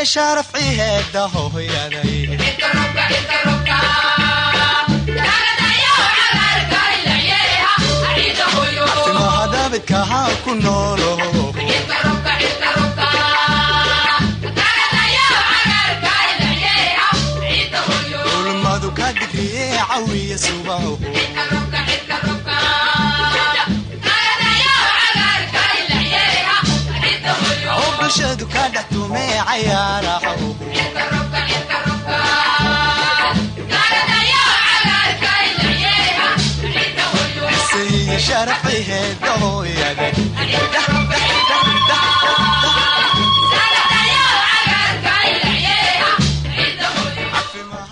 iyo sharafci heeda hooyaday. Timaha ku noolo. Ulmadu ka dhigriye cawiya subaho ka dhex tumee cayaaraho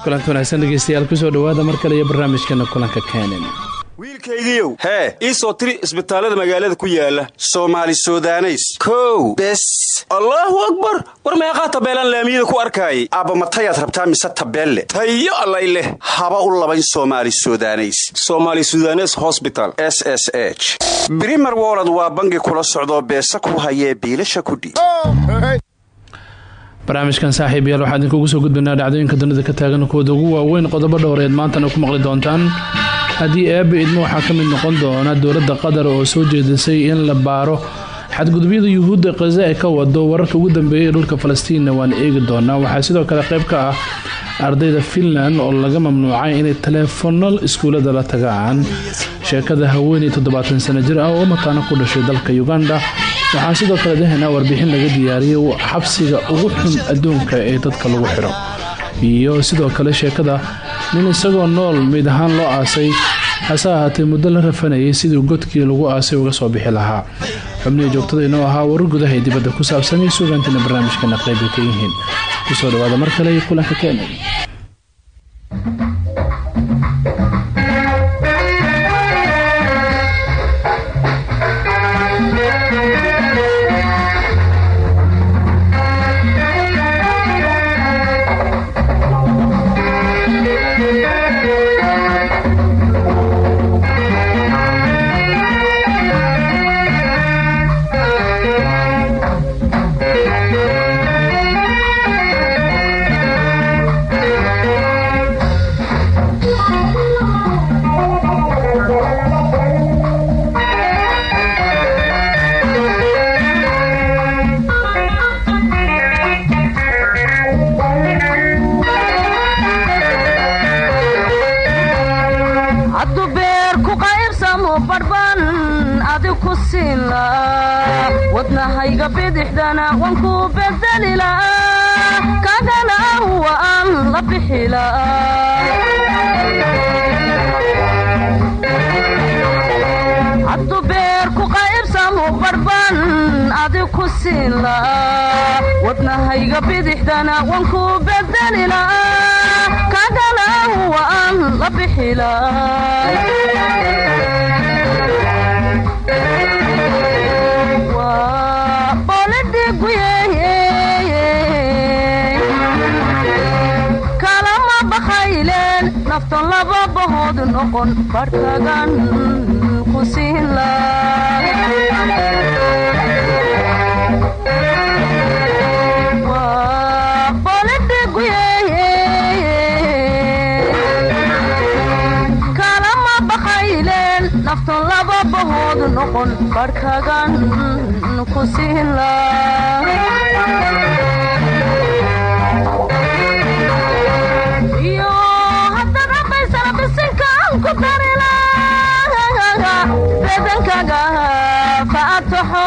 kulanti wanaagsan dhegeystayaal ku soo dhawaada mar kale iyo barnaamijkeena kulanka kenen wiilkaygiiow hee ii soo tiri isbitaallada magaalada ku yaalla soomaali sudaneys. Kow. Bes. Allaahu akbar. War meeqaa tabeelaan laamiyada ku arkaayay. Aabba matayaad rabtaa mise tabeelle? Tayo allay leh. Haba u labayn somaali sudaneys. Somaali sudanes hosbital s s h. Brimer wolod waa bangi kula socdoo beesa ku hayee biilasha kudhiib barnaamijkan saaxiib yaal waxaa idinkugu soo gudbaynaa dhacdooyinka dunida ka taagan kuwada ugu waaweyn qodobo dhowreed maantana ku maqli doontaan haddii eebba idmo waxaa ka mid noqon doona dowladda qatar oo soo jeedisay in la baaro xadgudubyada yuhuudda khaza ee ka wado wararka ugu dambeeyay ee dhulka falastiinna waan eegi doonaa. Waxaa sidoo kale qayb ka ah ardayda finland oo laga mamnuucay inay taleefono iskuulada la tagaan. Sheekada haweeney toddobaatan sano jir ah oo mataano ku dhashay dalka uganda. Waxaan sidoo kale dahaynaa warbixin laga diyaariyay xabsiga ugu xun adduunka ee dadka lagu xiro iyo sidoo kale sheekada nin isagoo nool mid ahaan loo aasay hase ahaatee muddo la rafanayay sidii godkii lagu aasay uga soo bixi lahaa. Xubnihii joogtada inoo ahaa warar gudaha ee dibadda ku saabsan iyo suugaantina barnaamijkana qayba ka yihiin. Kusoo dhawaada mar kale iyo kulanka kenya bidixdana wanku bedelila kagana waan la bixila kalama bakayleen naftan laba bahood noqon barhkagan ku siinla naftan laba bahood noqon barhkagan ku siinla iyo haddaad ambaysana bisinkaan ku darila bedankaga faataxo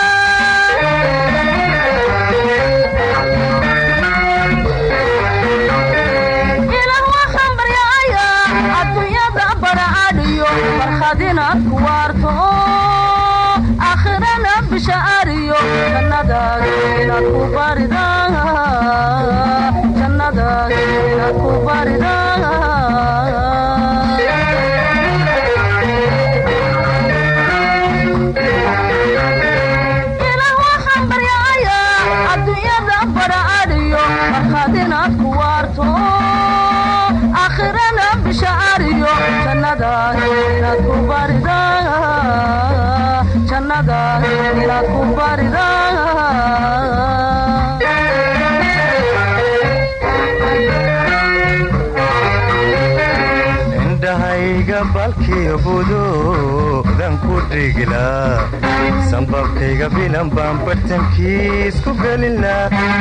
sambabkayga bilan baan bartankiis ku gelina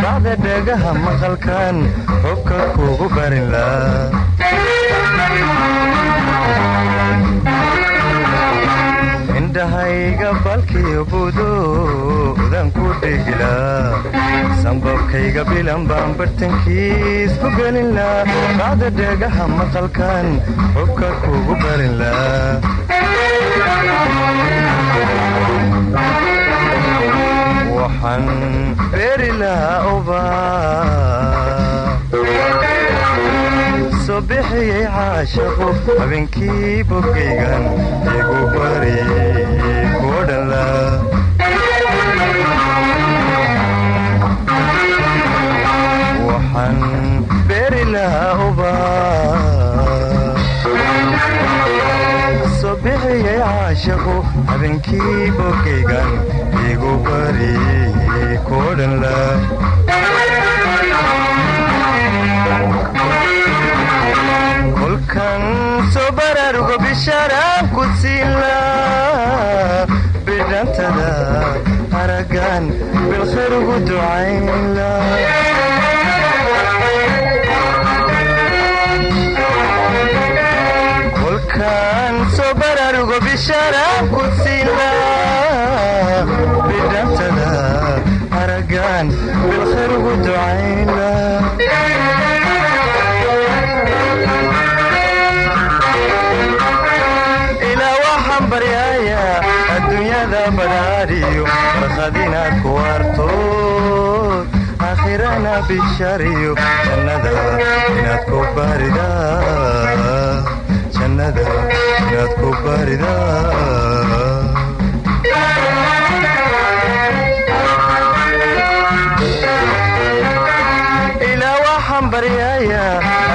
bacda dhagaha maqalkan hobka kugu barinla indhahayga balkiyo budoodan ku dhigla sambabkayga bilan baan bartankiis ku gelinla bacda dhagaha maqalkan hobka kugu barinla waxaan beeri lahaa uba soo bixiyey caashaqu habeenkii bogaygan igu bari kuodhanla waxaan beeri lahaa uba bixiyey caashaqu habeenkii bogaygan igu bari kuodhanla kolkan soo baraarugo bishaaraan ku siila bidhantada haragan bilkhayr ugu ducaynla baraarugo bishaaraan ku siila bidhantada haragan bilkhayr ugu ducaynla ilaa waxaan baryaaya adduunyada badhaadhiyo farqad inaad ku artood aakhirana bishariyo jannada inaad ku barida jannada inaad ku barida ilaa waxaan baryaaya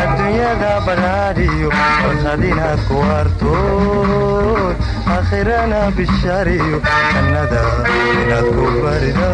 adduunyada badhaadhiyo farqad inaad ku artood aakhirana bishariyo jannada inaad ku barida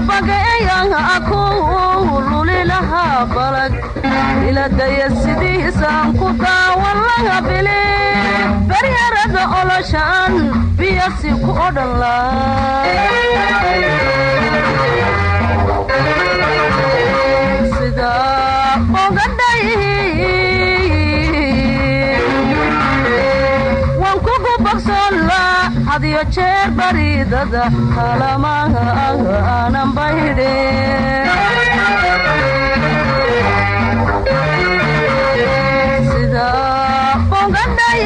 ku bagabagaeya ku lulilaha balag iladaya sidiisaan ku daawan laga bili baryarada oloshaan biyasi ku odhan sida hadiyo jeer baridada kalamaha aanan baydhe sida ogadhay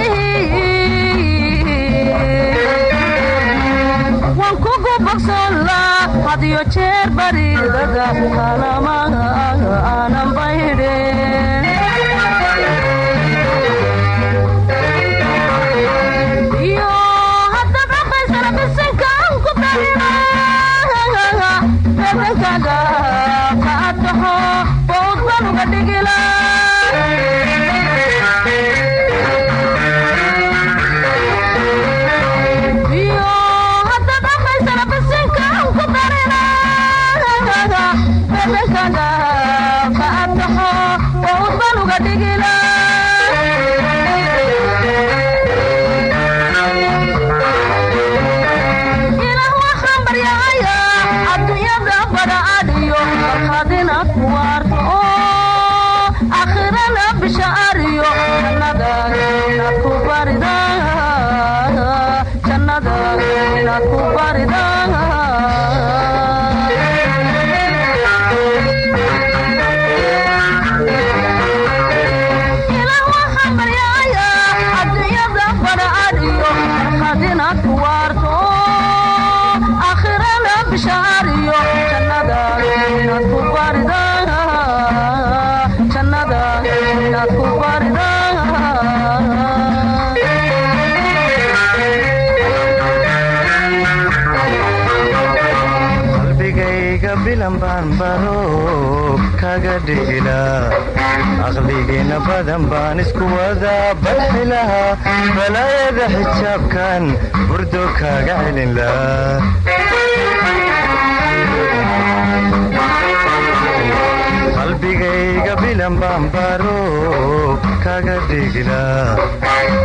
waan kugu bogsoonla hadiyo jeer baridada kalamaha bilan baan baro kaga dhigila aqligiina badan baan isku wadaa badxilaha balaayada xijaabkan burdo kaga celin la qalbigayga bilan baan baro kaga dhigila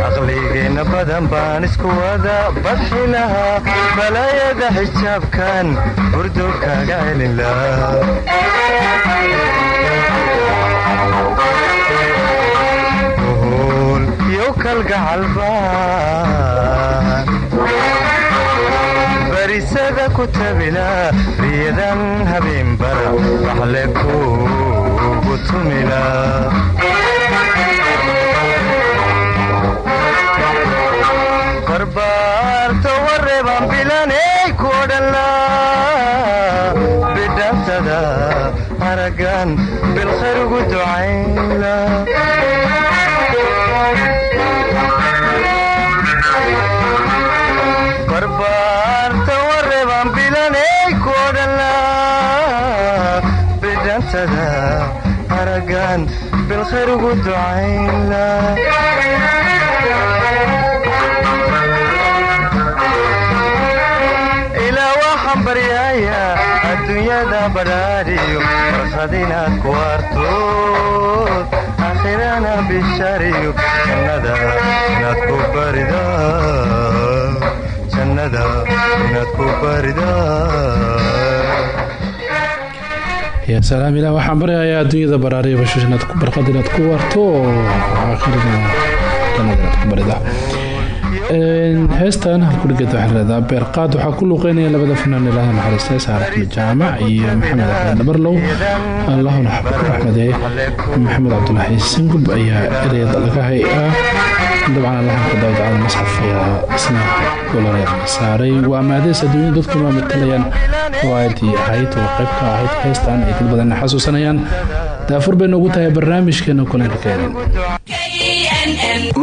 aqligiina badan baan isku wadaa badxilaha balaayada xijaabkan burdo kaga celin la uhul iyo kalgacalbaan barisada ku tabila riyadan habeenbara waxle kugu tumila wareebaan bilaney ku odhanla bidhantada aragan bilkhayr ugu ducayla barbaarta wareebaan bilaney ku odhanla bidhantada aragan bilkhayr ugu ducayla farkhad inaad ku artood aakhirana bishariyo jannada inaad ku barqad inaad ku warto oo aakhirina jannada ku barida heestan halkudhigeed waxaa leedaha beerqaad waxaa ku luuqeynaya labada fanaan ilaaha naxariista saar axmed jaamac iyo maxamed axmed dhabarlow allahuna ku raxmadeeye maxamed cabdulaahi singub ayaa ereyada laga hay ah. Dabcan allahanka daawud cali masxaf ayaa isna golanaya saaray. Waa maadees adduunyada dadkuna matalayaan waaadii ahayd oo qayb ka ahayd heestan ay dad badanna xasuusanayaan. Daafur bay noogu tahay barnaamijkeena kulanka keenan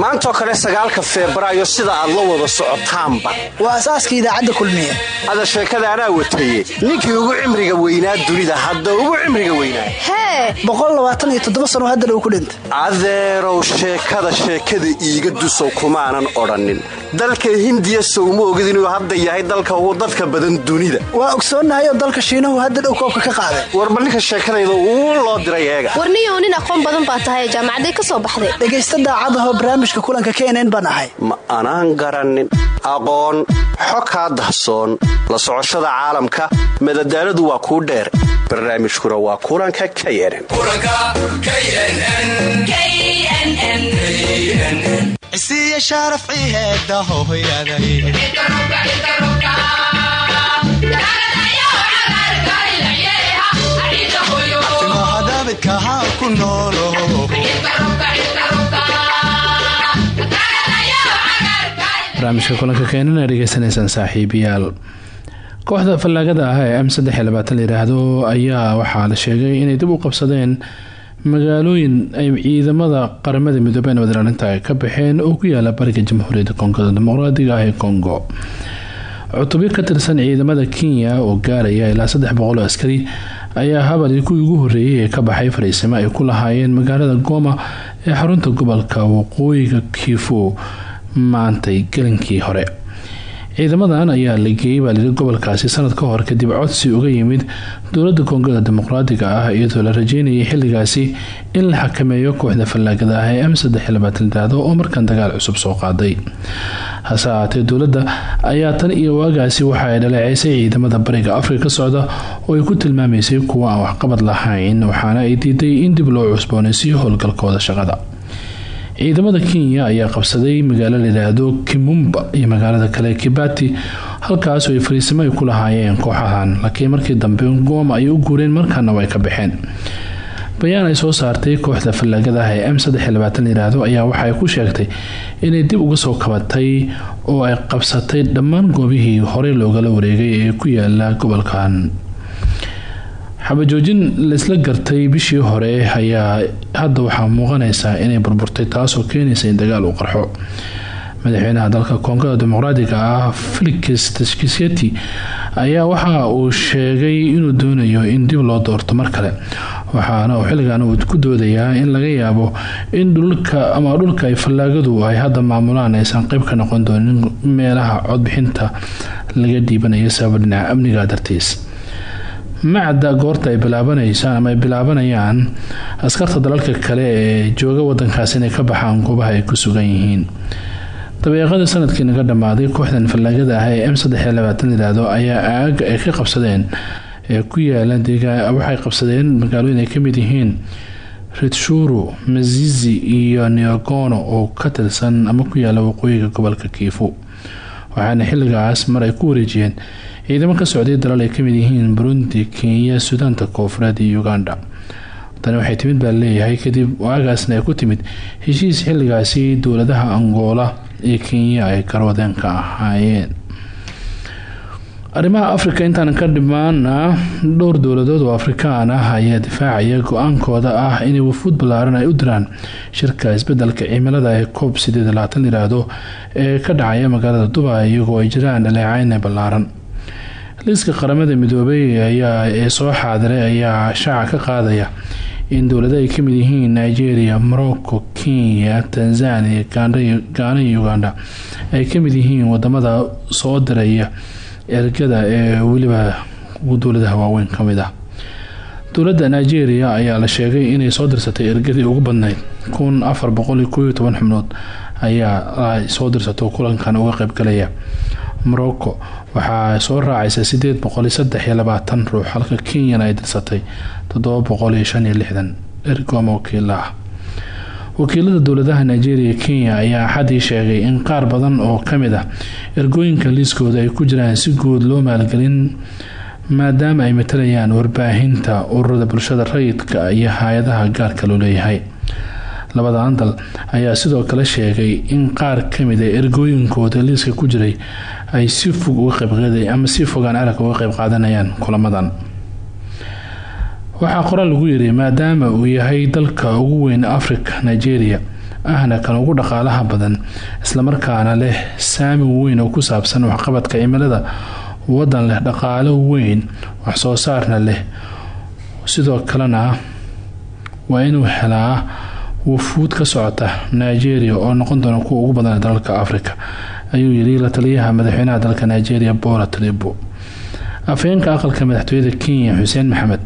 maantoo kale sagaalka febraayo sida aad la wada socotaanba. Waa asaaska idaacadda kulmiye. Hada sheekada anaa wataye ninkii ugu cimriga weynaa dunida hadda ugu cimriga weynaa. Hee! Sano hadda dhow ku dhinta adeerow sheekada sheekada iiga dusow kumaanan odhannin. Dalka hindiya sowma ogid inuu hadda yahay dalka ugu dadka badan dunida. Waa ogsoonnahay oo dalka shiinahu hadda dhow koobka ka qaaday. Warba ninka sheekadayda uu loo diray eega. Warniyow nin aqoon badan baa tahay jaamacaday ka soo baxday. Dhegaysta daacadahoo barnaamijka kulanka knn baan ahay. Ma anaan garannin aqoon xo kaa dahsoon. La socoshada caalamka madadaaladu waa kuu dheer. Barnaamijkuna waa kulanka knn cisiiya barnaamijka kulanka keenan ay dhegeysanaysaan saaxiibayaal kooxda fallaagada ah ee m layiraahdo ayaa waxaa la sheegay inay dib u qabsadeen magaalooyin ay ciidamada qaramada midoobey nabad ilaalinta ka baxeen oo ku yaalla bariga jamhuuriyadda koongoda dimuqraadiga ah ee congo cutubyo ka tirsan ciidamada kenya oo gaaraya ilaa saddex boqol oo askari ayaa habali kuwii ugu horeeyay ee ka baxay fariisimo ay ku lahaayeen magaalada goma ee xarunta gobolka waqooyiga kiifu maantay gelinkii hore. Ciidamadan ayaa la geeyey baa gobolkaasi sanad ka hor kadib codsi uga yimid dowladda koongada dimuqraadiga ah iyadoo la rajeynayay xilligaasi in la xakameeyo kooxda fallaagada ah ee m daado oo markan dagaal cusub soo qaaday. Hase ahaatee dowladda ayaa tan iyo waagaasi waxa ay dhaleeceysay ciidamada bariga afrika ka socda oo ay ku tilmaamaysay kuwa aan waxqabad lahayn waxaana ay diiday in dib loo cusboonaysiiyo howlgalkooda shaqada ciidamada kenya ayaa qabsaday magaalo layidhaahdo kimumba iyo magaalada kale kibati halkaasoo ay fariisimo ay ku lahaayeen kooxahan. Laakiin markii dambe gooma ay u guureen markaana way ka baxeen. Bayaan ay soo saartay kooxda fallaagada ah ee m layiraahdo ayaa waxa ku sheegtay inay dib uga soo kabatay oo ay qabsatay dhammaan goobihii horey loogala wareegay ee ku yaalla gobolkan xabajoojin laysla gartay bishii hore ayaa hadda waxaa muuqanaysaa inay burburtay taasoo keenaysa in dagaal uu qarxo. Madaxweynaha dalka koongada dimuqraadiga ah felix tshkiseti ayaa waxa uu sheegay inuu doonayo in dib loo doorto mar kale. Waxaana uu xilligan uu ku doodayaa in laga yaabo in dhulka ama dhulka ay fallaagadu ay hadda maamulaan aysan qeyb ka noqon doonin meelaha codbixinta laga dhiibanayo sababa dhinaca amniga dartiis macda goorta ay bilaabanaysa ama ay bilaabanayaan askarta dalalka kale ee jooga wadankaas inay ka baxaan goobaha ay ku sugan yihiin. Dabeeqadii sannadkii naga dhammaaday kooxdan fallaagada ah ee m yiraahdo ayaa aaga ay ka qabsadeen ee ku yaalla waxay qabsadeen magaalooyin ay ka mid yihiin ritshuru mazizi iyo neogono oo ka tirsan ama ku yaalla waqooyiga gobolka kiifu. Waxaana xilligaas mar ay ku wareejiyeen ciidamo ka socday dalal ay ka mid yihiin burundi kenya suudaanta koofureed iyo uganda. Tani waxay timid baa leeyahay kadib waagaasna ay ku timid. Heshiis xilligaasi dowladaha angola iyo kenya ay garwadeen ka ahaayeen arrimaha afrika intaan ka dhimaana dhowr dowladood oo afrikaan ah ayaa difaacaya go'aankooda ah inay wafuud ballaaran ay u diraan shirka isbeddelka cimilada ee coob yiraahdo ee ka dhacaya magaalada dubai iyagoo ay jiraan dhaleeceyne ballaaran liiska qaramada midoobay ee soo xaadiray ayaa shaaca ka qaadaya in dowladda ay ka mid yihiin nigeria morocco kenya tanzania gaana iyo uganda. Ay ka mid yihiin waddamada soo diraya ergada ee weliba dowladaha waaweyn ka mid ah. Dowladda nigeria ayaa la sheegay inay soo dirsatay ergadii ugu badnayd. Kun afar boqol iyo kooiyo toban xubnood ayaa soo dirsato kulankan uga qeybgalaya morocco. Waxaa soo raacaysa sideed boqol saddex iyo labaatan ruux halka kenyana ay dirsatay toddoba boqol iyo lixdan. Ergooma wakiila ah. Wakiilada dowladaha nigeria kenya ayaa axadii sheegay in qaar badan oo ka mid ah ergooyinka liiskooda ay ku jiraan si guud loo maalgelin maadaama ay matalayaan warbaahinta ururada bulshada rayidka iyo hay'adaha gaarka loo leeyahay labadan dal ayaa sidoo kale sheegay in qaar ka mid a ergooyinkooda liiska ku jiray ay si fog uga qeyb ama si fogaan arag uga qeyb qaadanayaan kulamadan. Waxaa qoraal lagu yiri maadaama uu yahay dalka ugu weyn africa nigeria ahna kan ugu dhaqaalaha badan islamarkaana leh saamin weyn oo ku saabsan waxqabadka cimilada wadan leh dhaqaalo weyn waxsoo saarna leh. Sidoo kalena waa inuu helaa wafuud ka socota nigeria oo noqon doona kuwa ugu badan dalalka africa ayuu yiri la taliyaha madaxweynaha dalka nigeria bola tribo afhayeenka aqalka madaxtooyada kenya xuseen maxamed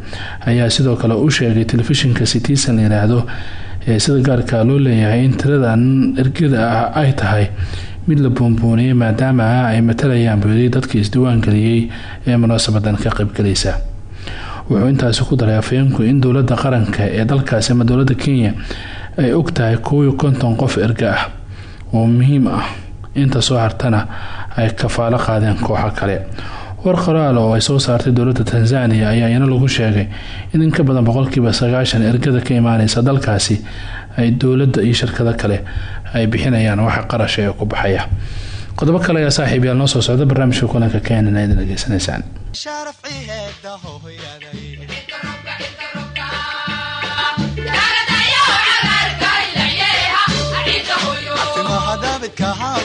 ayaa sidoo kale u sheegay telefishinka citizen layiraahdo ee sida gaarka loo leeyahay in tiradan ergada ah ay tahay mid la boonbooniyay maadaama ay matalayaan dadkii isdiiwaangeliyey ee munaasabadan ka qaybgalaysa wuxuu intaasi ku daray afhayeenku in dowladda qaranka ee dalkaasi ama dowladda kenya ay og tahay konton qof erga ah oo muhiim ah inta soo hartana ay kafaalo qaadeen kooxo kale. War qoraal oo ay soo saartay dowladda tanzania ayaa iyana lagu sheegay in in ka badan boqolkiiba sagaashan ergada ka imaaneysa dalkaasi ay dowladda iyo shirkado kale ay bixinayaan waxa qarasha ee ku baxaya. Qodobo kale ayaa saaxiib noo soo socda barnaamijka kulanka keenan aad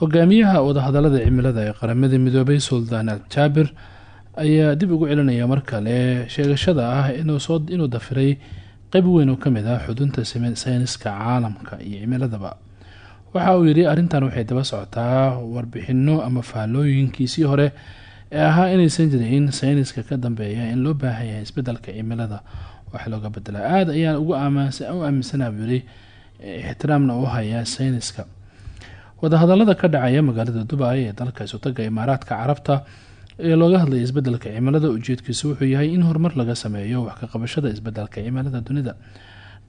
hogaamiyaha wadahadalada cimilada ee qaramada midoobay suldaan al jaabir ayaa dib ugu celinaya mar kale sheegashada ah inuu dafiray qeyb weyn oo ka mid ah xudunta sayniska caalamka iyo cimiladaba. Waxa uu yidhi arrintan waxay daba socotaa warbixino ama faallooyinkiisii hore ee ahaa inaysan jirin. Sayniska ka dambeeya in loo baahan yahay isbeddelka cimilada wax looga bedela aada ayaan ugu u aaminsanaa buu yidhi ixtiraamna u hayaa sayniska wadahadalada ka dhacaya magaalada dubai ee dalka isutaga imaaraadka carabta ee looga hadlaya isbeddelka cimilada ujeedkiisu wuxuu yahay in horumar laga sameeyo wax ka qabashada isbeddelka cimilada dunida.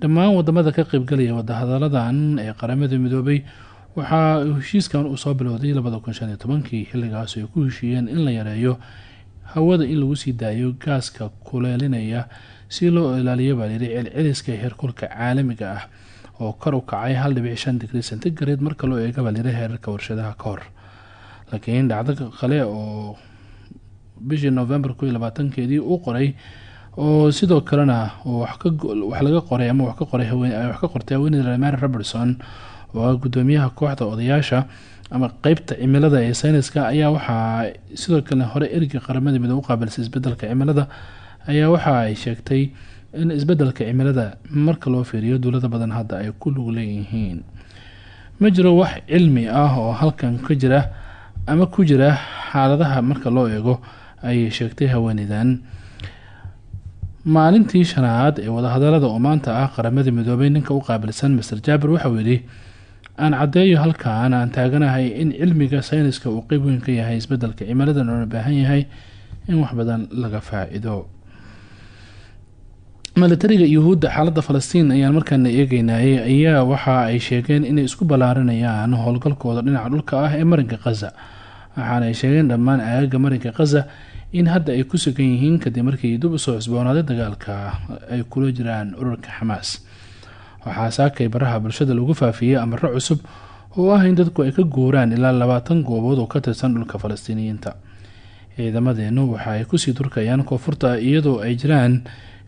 Dhammaan waddamada ka qeybgalaya wadahadaladan ee qaramada midoobay waxaa heshiiskan uu soo bilowday labada kun xilligaas ay ku heshiiyeen in la yareeyo hawada in lagu sii daayo gaaska kuleelinaya si loo ilaaliyo baalyiri celceliska heerkulka caalamiga ah oo kor u kacay hal dhibic shan digrii centigrade marka loo eega baalyiri heerarka warshadaha ka laakiin dhacdo kale oo bishii november ko iyo labaatankeedii uu qoray oo sidoo kalena wax laga qoray ama wax ka qortay haweeneyda mary robertson oo ah gudoomiyaha kooxda odayaasha ama qeybta cimilada ee sayniska ayaa waxaa sidoo kale hore ereyga qaramada midoobe u qaabilsay isbeddelka cimilada ayaa waxa ay sheegtay in isbeddelka cimilada marka loo fiiriyo dowladda badan hadda ay ku lug leeyihiin. Ma jiro wax cilmi ah oo halkan ka jira ama ku jira xaaladaha marka loo eego ayay sheegtay haweeneydan. Maalintii shanaad ee wadahadalada oo maanta ah qaramada midoobay ninka u qaabilsan master jaaber waxauu yidhi aan caddeeyo halkan aan taaganahay in cilmiga sayniska uu qeyb weyn ka yahay isbeddelka cimiladan oona baahan yahay in wax badan laga faa-ido milatariga yuhuudda xaaladda falastiin ayaan markaana eegeynayay ayaa waxa ay sheegeen inay isku ballaarinayaan howlgalkooda dhinaca dhulka ah ee marinka khaza waxaana ay sheegeen dhammaan aagaga marinka khaza in hadda ay ku sugan yihiin kadib markii dib u soo cusboonaaday dagaalka ay kula jiraan ururka xamaas. Waxaa saakay baraha bulshada lagu faafiyey amaro cusub oo ah in dadku ay ka guuraan ilaa labaatan goobood oo ka tirsan dhulka falastiiniyiinta. Ciidamadeenu waxa ay ku sii durkayaan koonfurta iyadoo ay jiraan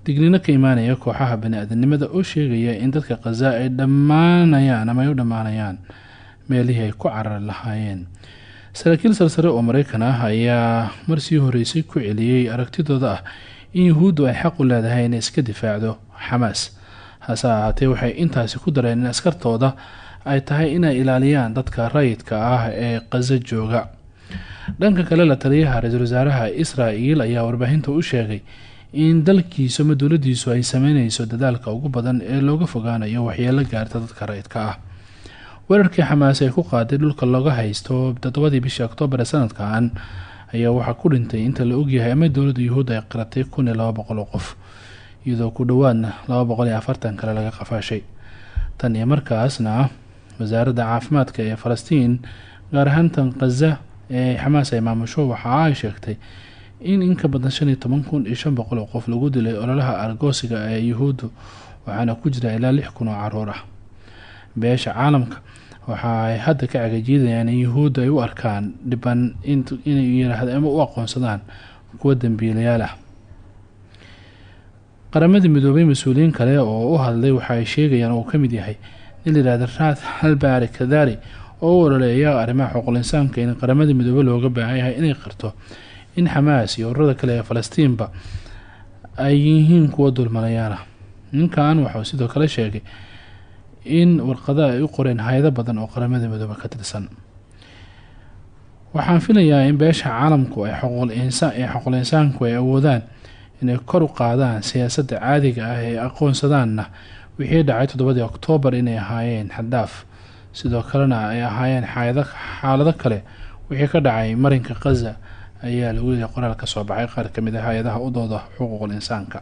digniino ka imaanaya kooxaha bani-aadanimada oo sheegaya in dadka khaza ay dhammaanayaan ama ay u dhammaanayaan meelihii ay ku carari lahaayeen. Saraakiil sarsare oo mareykan ah ayaa marsii horeysay ku celiyey aragtidooda ah in yuhuuddu ay xaq u leedahay inay iska difaacdo xamaas. Hase ahaatee waxay intaasi ku dareen in askartooda ay tahay inay ilaaliyaan dadka rayidka ah ee khaza jooga. Dhanka kale la taliyaha ra'iisul wasaaraha israel ayaa warbaahinta u sheegay in dalkiisu ama dowladiisu ay sameyneyso dadaalka ugu badan ee looga fogaanayo waxyeelo gaarta dadka rayidka ah. Weerarkii xamaas ay ku qaaday dhulka looga haysto toddobadii bishii oktoobar ee sanadkan ayaa waxaa ku dhintay inta la ogyahay ama dowladda yuhuudda ay qaratay kun iyo laba boqol qof iyadoo ku dhowaadna laba afartan kale laga qafaashay. Tan iyo markaasna wasaaradda caafimaadka ee falastiin gaar ahaan tan khaza ee xamaas ay maamusho waxa ay sheegtay in in ka badan shan iyo toban kun iyo shan boqol oo qof lagu dilay ololaha argoosiga ee yuhuuddu waxaana ku jira ilaa lix kun oo carruur ah. Beesha caalamka waxa ay hadda ka cagajiidayaan in yuhuudda ay u arkaan dhiban inay yiraahda ama u aqoonsadaan kuwa dambiilayaal ah. Qaramada midoobay mas'uuliyiin kale oo u hadlay waxa ay sheegayaan uu ka mid yahay nin layihahda raad halbaari kadari oo u ololeeya arrimaha xuqulinsaanka in qaramada midoobey looga baahan yahay inay qarto in xamaas iyo ururada kale ee falastiinba ay yihiin kuwa dulmanayaal ah ninkan waxauu sidoo kale sheegay in warqada ay u qoreen hay'ado badan oo qaramada midoobe ka tirsan. Waxaan filayaa in beesha caalamku ay xuquul insaanku ay awoodaan inay kor u qaadaan siyaasadda caadiga ah ee aqoonsadaanna wixii dhacay toddobadii oktoobar inay ahaayeen xaddaaf sidoo kalena ay ahaayeen xaalado kale wixii ka dhacay marinka khaza ayaa lagu leeyahay qoraal ka soo baxay. Qaar ka mid ah hay'adaha u dooda xuquuqul insaanka.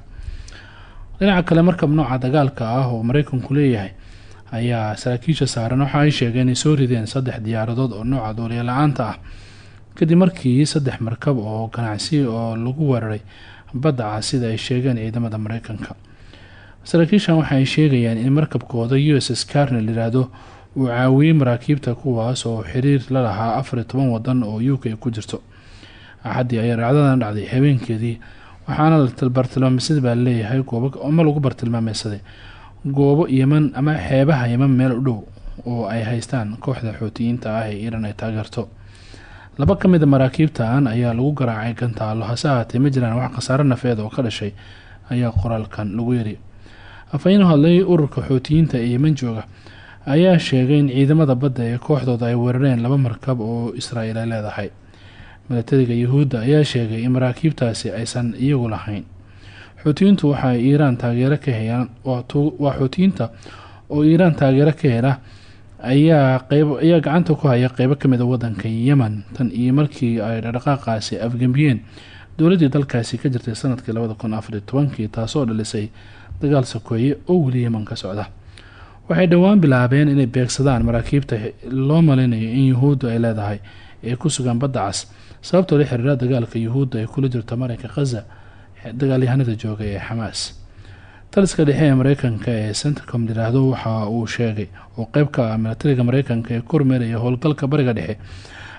Dhinaca kale markab nooca dagaalka ah oo mareykanku leeyahay ayaa saraakiisha saaran. Waxa ay sheegeen inay soo rideen saddex diyaaradood oo nooca duuliya la'aanta ah. Kadib markii saddex markab oo ganacsi oo lagu weeraray badda ah sida ay sheegeen ciidamada mareykanka saraakiishan waxa ay sheegayaan in markabkooda u s s carnel yiraahdo uu caawiyey maraakiibta kuwaas oo xiriir la lahaa afar iyo toban wadan oo u k ku jirto axaddii ayaa dhacdadan dhacday habeenkeedii. Waxaana la bartilmaameysaday baa leeyahay goobo ama lagu bartilmaameysaday. Goobo yeman ama xeebaha yeman meel u dhow oo ay haystaan kooxda xootiyiinta ah ee iiraan ay taageerto. Laba ka mid a maraakiibtan ayaa lagu garaacay gantaalo hase ahaatee ma jiraan wax khasaare nafeed oo ka dhashay ayaa qoraalkan lagu yiri. Afhayeen hadlay ururka xootiyiinta ee yeman jooga ayaa sheegay in ciidamada badda ee kooxdooda ay weerareen laba markab oo israa'iil ay leedahay milatariga yuhuudda ayaa sheegay in maraakiibtaasi aysan iyagu lahayn. Xootiyiintu waxa ay iiraan taageero ka helaan waa xootiyiinta oo iiraan taageero ka hela ayaa qeyb ayaa gacanta ku haya qeybo ka mid a wadanka yemen. Tan iyo markii ay dhaqdhaqaaqaasi afgembiyeen dowladii dalkaasi ka jirtay sannadkii labada kun tobankii taasoo dhalisay dagaal sakoeye oo weli yeman ka socda. Waxay dhowaan bilaabeen inay beegsadaan maraakiibta loo maleynayo in yuhuuddu ay leedahay ee ku sugan badda cas sababtoo la xiriira dagaalka yuhuudda ay kula jirto marinka khaza dagaalyahanada jooga ee xamaas. Taliska dhexe ee mareykanka ee centrcom yiraahdo waxa uu sheegay oo qeyb ka ah milatariga mareykanka ee kormeeraya howlgalka bariga dhexe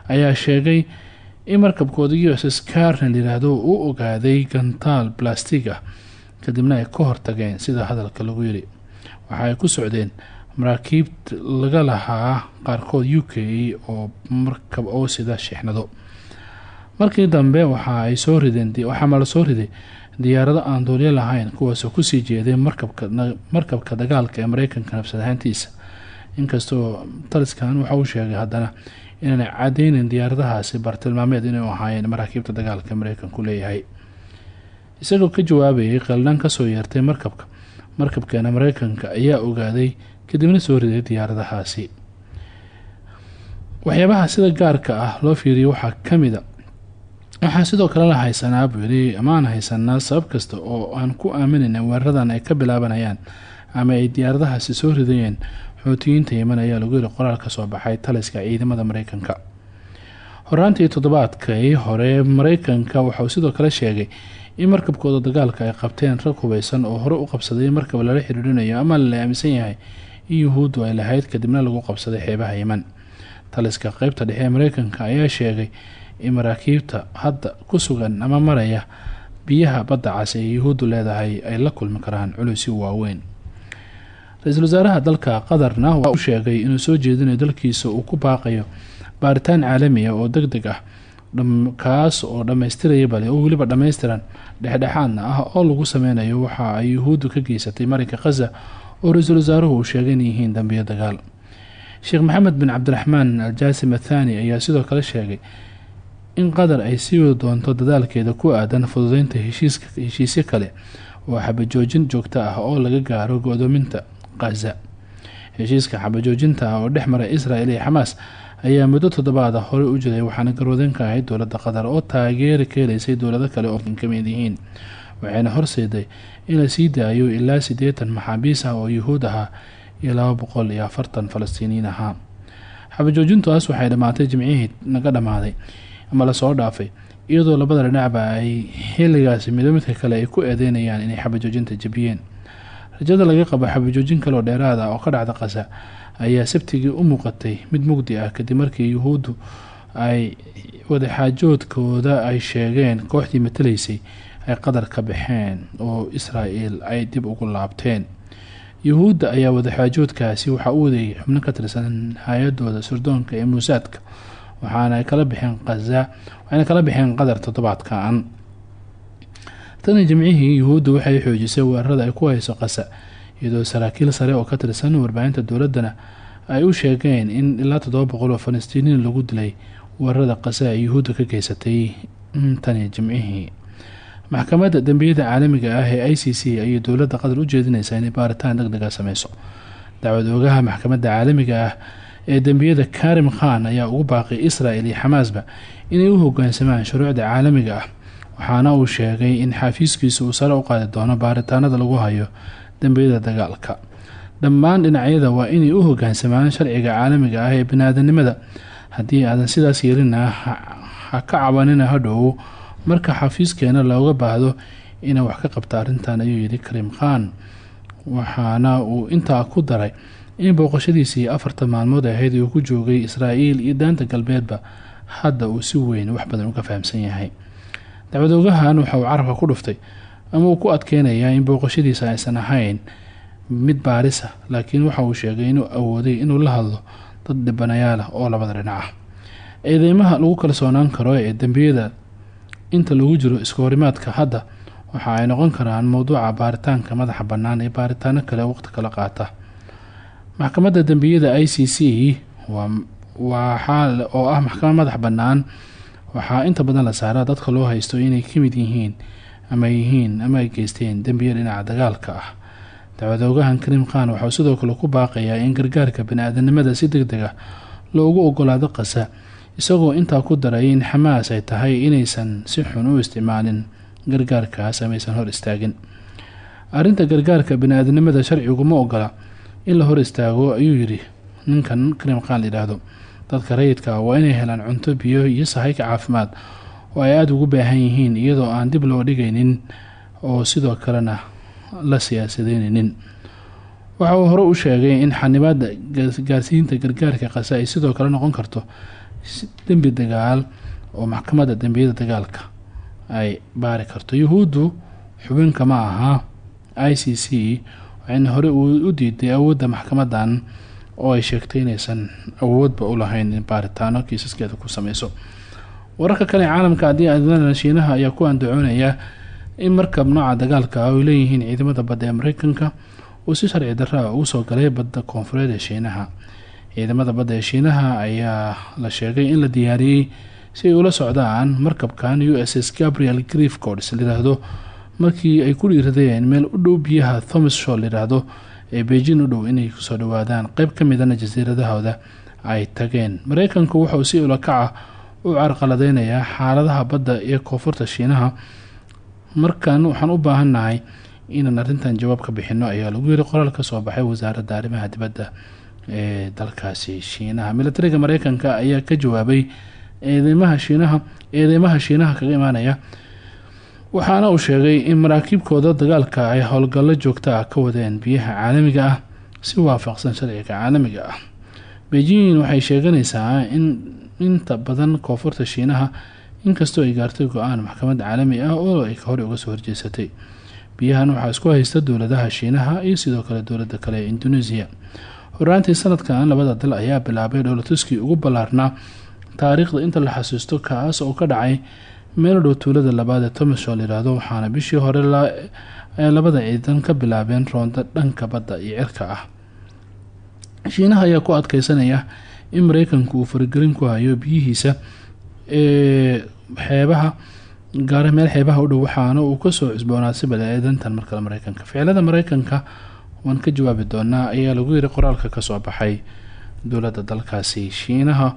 ayaa sheegay in markabkooda u s s carnel yiraahdo uu ogaaday gantaal blastig ah kadibna ay ka hortageen sida hadalka lagu yiri. Waxa ay ku socdeen maraakiib laga lahaa qaarkood u k oo markab oo sida shixnado markii dambe waxa ay soo rideen waxaama la soo riday diyaarado aan duulyo lahayn kuwaasoo ku sii jeeday markabka dagaalka ee mareykanka nafsad inkastoo taliskan waxa uu sheegay haddana inaanay cadeynin diyaaradahaasi bartilmaameed inay ahaayeen maraakiibta dagaalka mareykanku leeyahay. Isagoo ka jawaabayay qaldhan ka soo yeertay markabka markabkeena mareykanka ayaa ogaaday kadibna soo riday diyaaradahaasi. Waxyaabaha sida gaarka ah loo fiiriyay waxaa kamida waxaa sidoo kale la haysanaa buu amaan haysanaa sabab kasta oo aan ku aaminayna weeraradan ay ka bilaabanayaan ama ay diyaaradahaasi soo ridayeen xootiyiinta yeman ayaa lagu yiri qoraal ka soo baxay taliska ciidamada mareykanka horaantii toddobaadkii hore mareykanka waxauu sidoo kale sheegay in markabkooda dagaalka ay qabteen rag hubeysan oo hore u qabsaday markab lala xiriirinayo ama la aaminsan yahay in yuhuuddu ay lahayd kadibna lagu qabsaday xeebaha yeman taliska qeybta dhexe ee mareykanka ayaa sheegay in maraakiibta hadda ku sugan ama maraya biyaha badda cas ee yuhuuddu leedahay ay la kulmi karaan culusyo waaweyn. Ra'iisul wasaaraha dalka qatarna waa u sheegay inuu soo jeedinayo dalkiisa uu ku baaqayo baaritaan caalami ah oo deg deg ah kaas oo dhammaystiraya bale oo weliba dhammaystiran dhexdhexaadna ah oo lagu sameynayo waxa ay yuhuuddu ka geysatay marinka khaza oo ra'iisul wasaaruhu uu sheegay in yihiin dambiyo dagaal. Sheekh maxamed bin cabdiraxmaan aljaasim athani ayaa sidoo kale sheegay in qatar ay sii wadi doonto dadaalkeeda ku aadan fududeynta heshiisyo kale oo xabajoojin joogto ah oo laga gaaro go-doominta khaza heshiiska xabajoojinta ah oo dhex mara israel iyo xamaas ayaa muddo toddobaada horey u jiray waxaana garwadeen ka ahayd dowladda qatar oo taageeri ka helaysay dowlado kale oo ka mid yihiin waxayna horseeday in la sii daayo ilaa siddeetan maxaabiis ah oo yuhuud ahaa iyo laba falastiiniyiin ahaa xabajoojintaas waxay dhammaatay jimcihii naga dhammaaday ama la soo dhaafay. Iyadoo labada dhinacba ay xilligaasi midba midka kale ay ku eedeynayaan inay xabajoojinta jabiyeen rajada laga qabo xabajoojin kale oo dheeraad ah oo ka dhacda qasa ayaa sabtigii u muuqatay mid mugdi ah kadib markii yuhuuddu ay wadaxaajoodkooda ay sheegeen kooxdii matalaysay ay qatar ka baxeen oo israael ay dib ugu laabteen. Yuhuudda ayaa wadaxaajoodkaasi waxaa u wadeeyay xubno ka tirsan hay'adooda sirdoonka ee muusaadka waxaana kala bixeen qaza waxayna kala bixeen qatar toddobaadkan. Tani jimcihii yuhuudda waxay xoojisay weerarada ay ku hayso qasa iyadoo saraakiil sare oo ka tirsan warbaahinta dowladana ay u sheegeen in ilaa toddoba boqol oo falastiiniin lagu dilay weerarada qasa ay yuhuudda ka geysatay. Tani jimcihii. Maxkamadda dembiyada caalamiga ah ee i c c ayay dowladda qatar u jeedinaysaa inay baaritaan deg dega sameyso. Dacwad oogaha maxkamadda caalamiga ah ee dembiyada karim khan ayaa ugu baaqay israel iyo xamaasba inay u hogaansamaan shuruucda caalamiga ah waxaana uu sheegay in xafiiskiisa uu sare u qaadi doono baaritaanada lagu hayo dembiyada dagaalka. Dhammaan dhinacyada waa inay u hogaansamaan sharciga caalamiga ah ee baniaadanimada haddii aadan sidaas yeelina ha ka cabanina hadhow marka xafiiskeena looga baahdo inay wax ka qabta arrintan ayuu yidhi karim khan waxaana uu intaa ku daray in booqashadiisii afartan maalmood ahayd uu ku joogay israa'iil iyo daanta galbeedba hadda uu si weyn wax badan uga fahamsan yahay. Dacwadoogahan waxa uu carabka ku dhuftay ama uu ku adkeynayaa in booqashadiisa aysan ahayn mid baarisa laakiin waxa uu sheegay inuu awooday inuu la hadlo dad dhibanayaal ah oo labada dhinac ah. Eedeymaha lagu kalsoonaan karo ee dembiyada inta lagu jiro iska horimaadka hadda waxa ay noqon karaan mowduuca baaritaanka madaxa bannaan ee baaritaano kale waqti kala qaata maxkamadda dembiyada i c c oo ah maxkamad madax bannaan. Waxaa inta badan la saaraa dadka loo haysto inay ka mid yihiin ama yihiin ama ay geysteen dembiya dhinaca dagaalka ah. Dacwadoogahan kariim khan waxauu sidoo kale ku baaqayaa in gargaarka bani-aadanimada si deg deg ah loogu ogolaado qasa isagoo intaa ku daray in xamaas ay tahay inaysan si xun u isticmaalin gargaarkaas amaysan hor istaagin. Arrinta gargaarka bani-aadanimada sharcigu ma ogola in la hor istaago ayuu yidhi ninkan kariim khan layidhaahdo dadka rayidka ah waa inay helaan cunto biyo iyo sahayka caafimaad oo ay aada ugu baahan yihiin iyadoo aan dib loo dhigaynin oo sidoo kalena la siyaasadeynaynin. Waxa uu hore u sheegay in xanibaada gaarsiinta gargaarka qase ay sidoo kale noqon karto dembi dagaal oo maxkamadda dembiyada dagaalka ay baari karto. Yuhuuddu xubinka ma aha i c c waxayna hore u diiday awoodda maxkamadan oo ay sheegtay inaysan awoodba u lahayn in baaritaano kiisaskeeda ku sameyso wararka kale ee caalamka haddii adnana shiinaha ayaa ku andacoonaya in markab nooca dagaalka ah ay leeyihiin ciidamada badda ee mareykanka uu si sharci darra ugu soo galay badda koonfureed ee shiinaha. Ciidamada badda ee shiinaha ayaa la sheegay in la diyaariyey si ay ula socdaan markabkan u s s gabriel grief cods layidhaahdo markii ay ku dhiiradeen meel u dhow biyaha thomas show layidhaahdo ee beijing u dhow inay ku soo dhawaadaan qeyb ka midana jasiiradahooda ay tageen. Mareykanku wuxauu si ulakaca u carqaladeynayaa xaaladaha badda iyo koonfurta shiinaha. Markan waxaan u baahannahay inaan arrintan jawaab ka bixino ayaa lagu yiri qoraal ka soo baxay wasaaradda arrimaha dibadda ee dalkaasi shiinaha. Militariga mareykanka ayaa ka jawaabay eedeymaha shiinaha eedeymaha shiinaha kaga imaanaya waxaana uu sheegay in maraakiibkooda dagaalka ay howlgallo joogto ah ka wadeen biyaha caalamiga ah si waafaqsan sharciga caalamiga ah. Beijing waxay sheeganaysaa in inta badan koonfurta shiinaha inkastoo ay gaartay go'aan maxkamad caalami ah oo ay hore uga soo horjeesatay. Biyahan waxaa isku haysta dowladaha shiinaha iyo sidoo kale dowladda kale indonesia. Horaantii sanadkan labada dal ayaa bilaabay dhowlatuskii ugu ballaarnaa taariikhda inta la xasuusto kaas oo ka dhacay meel dhow tuulada labaad ee tomasho layidhaahdo waxaana bishii hore ay labada ciidan ka bilaabeen roonda dhanka badda iyo cirka ah. Shiinaha ayaa ku adkeysanaya in mareykanku uu faragelin ku hayo biyihiisa ee xeebaha gaara meel xeebaha u dhow waxaana uu ka soo cusboonaasay bada-eedantan markale mareykanka ficilada mareykanka waan ka jawaabi doonaa ayaa lagu yiri qoraalka ka soo baxay dowladda dalkaasi shiinaha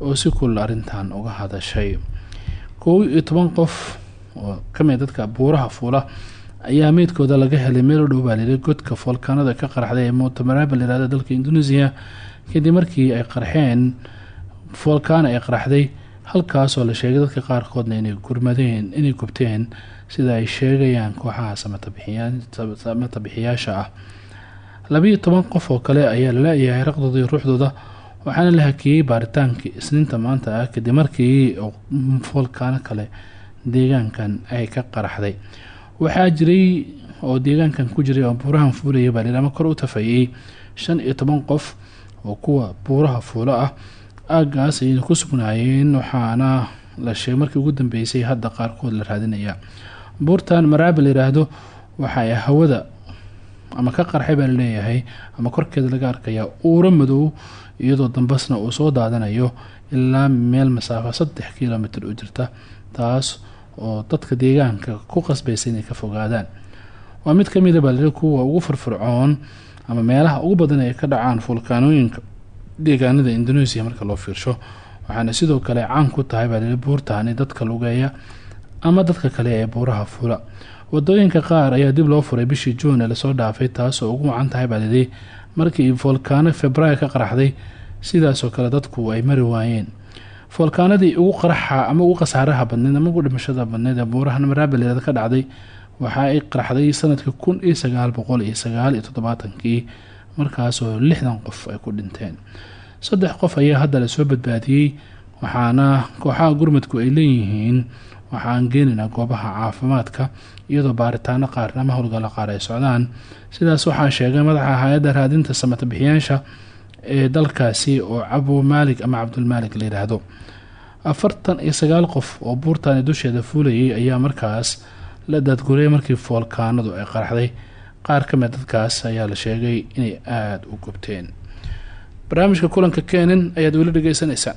oo si kul arrintan uga hadashay kow iyo toban qof oo ka mid dadka buuraha fuula ayaa meydkooda laga helay meel u dhow baa godka foolkaanada ka qarxday ee montemaraba layirahda dalka indonesia. Kadib markii ay qarxeen foolkaana ay qaraxday halkaasoo la sheegay dadka qaarkoodna inay gurmadeen inay gubteen sida ay sheegayaan kooxaha samata bixiyaasha ah. Labiiyo toban qof oo kale ayaa lala-yahay raqdooda iyo ruuxdooda waxaana la hakiyey baaritaankii isniinta maanta ah kadib markii foolkaano kale deegaankan ay ka qaraxday. Waxaa jiray oo deegaankan ku jiray oo buurahan fuulaya baa ama kor u tafayey shan iyo toban qof oo kuwa buuraha fuulo ah. Aagaas ayayna ku sugnaayeen waxaana la sheegay markii ugu dambeysay hadda qaarkood la raadinaya. Buurtan maraaba layiraahdo waxa ay hawada ama ka qarxay baa la leeyahay ama korkeeda laga arkayaa. Uuro madow iyadoo dambasna uu soo daadanayo ilaa meel masaafo saddex kilomitr u jirta taas oo dadka deegaanka ku qasbaysa inay ka fogaadaan. Waa mid kamida baa layiri kuwa ugu firfircoon ama meelaha ugu badan ay ka dhacaan fulkaanooyinka deegaanada indonesia marka loo fiirsho. Waxaana sidoo kale caan ku tahay baa layiri buurtaani dadka lugeeya ama dadka kale ee buuraha fula waddooyinka qaar ayaa dib loo furay bishii juun ee la soo dhaafay taasoo ugu wacan tahay baa layiri markii foolkaano februaar ka qaraxday sidaasoo kale dadku ay mari waayeen. Foolkaanadii ugu qaraxa ama ugu khasaaraha badneed ama ugu dhimashada badneed ee buurahan maraabaled ka dhacday waxa ay qaraxday sannadkii kun iyo sagaal boqol iyo markaasoo lixdan qof ay ku dhinteen. Saddex qof ayaa hadda la soo badbaadiyey waxaana kooxaha gurmadku ay leeyihiin waxaan geenaynaa goobaha caafimaadka iyadoo baaritaano qaar ama howlgalo qaar ay socdaan. Sidaas waxaa sheegay madaxa hay'adda raadinta samata bixiyaasha ee dalkaasi oo cabo maalig ama cabdulmaalig la yidhaahdo afartan iyo sagaal qof oo buurtani dusheeda fuulayay ayaa markaas la daadguriyay markii foolkaanadu ay qaraxday. Qaar ka mid dadkaas ayaa la sheegay inay aada u gubteen. Barnaamijka kulanka keenan ayaad weli dhegeysaneysaan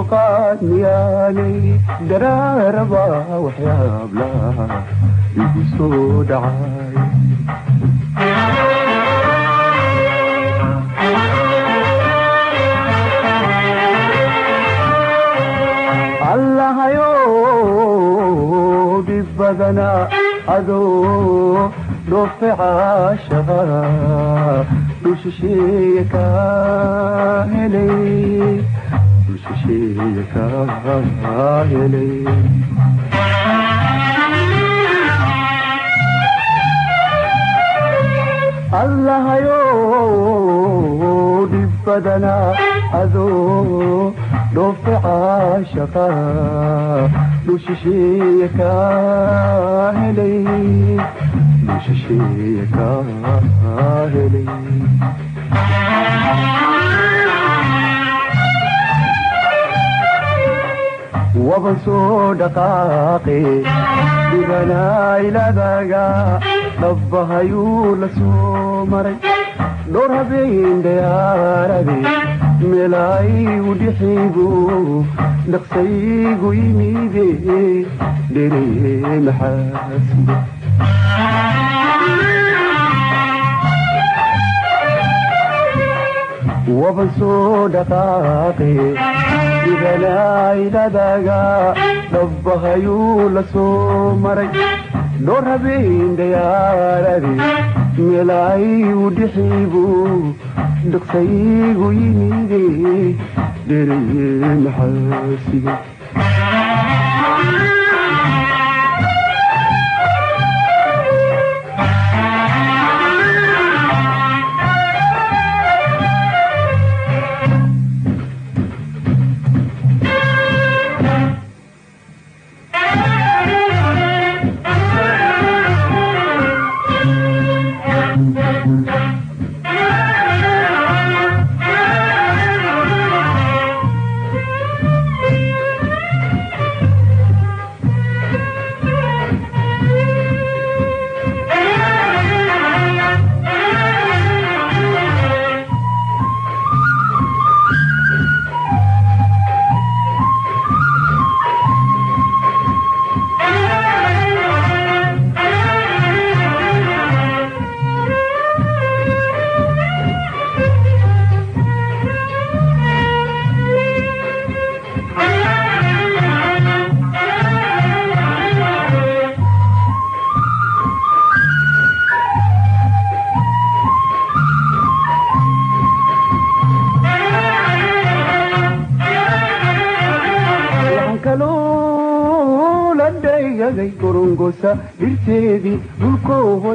digo qaad miyaanay dharaaraba waxyaabla igu soo dhacay allahayo dhib badana adoo dhoofe caashaqa dhushisheeye ka helay dhushisheeye ka helay allahayo dhib badana adoo dhoofe caashaqa dhushisheeye ka helay dhushisheeye ka helay waban soo dhaqaaqe dhibanaailadaga dhabbahayuu la soo maray dhowr habeen dhayaarade meelaayu dhixigu dhaqsaygu yimide dheree maxaaside waban soo dhaqaaqe dhibanaailadaga dhabbahayuu la soo maray dhowr habeen dhayaarade meelaayu dhixigu dhaqsaygu yimide dhereye maxaasige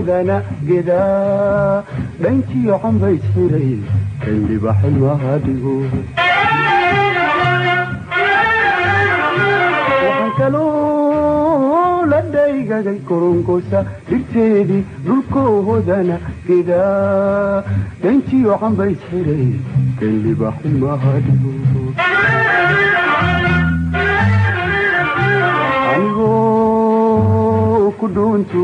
dhulkoohodana gedaa dhankiyo xambays xiray kandhiba xilmaha dhigo waxaan kaloo dhirteedii dhulkoohodana gedaa dhankiyo xambays xiray kandhiba xilmaha dhigo anigoo ku dhuuntu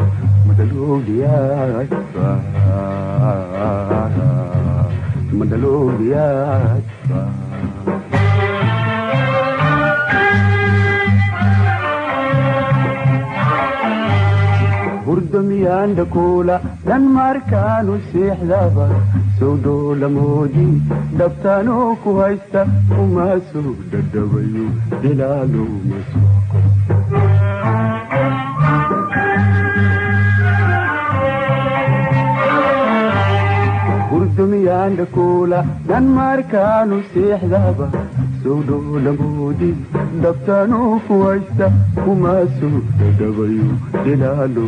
hurdomiyanda kuula dhan markaanu seexdaba sowdhoolamoodi dhabtaanoo ku haysta umaasoo dhadhabayo ilaalo masuuko hurdomiyanda kuula dhan markaanu seexdaba sowdhoolamoodi dhabtaanoo ku haysta umaasoo dhadhabayo ilaalo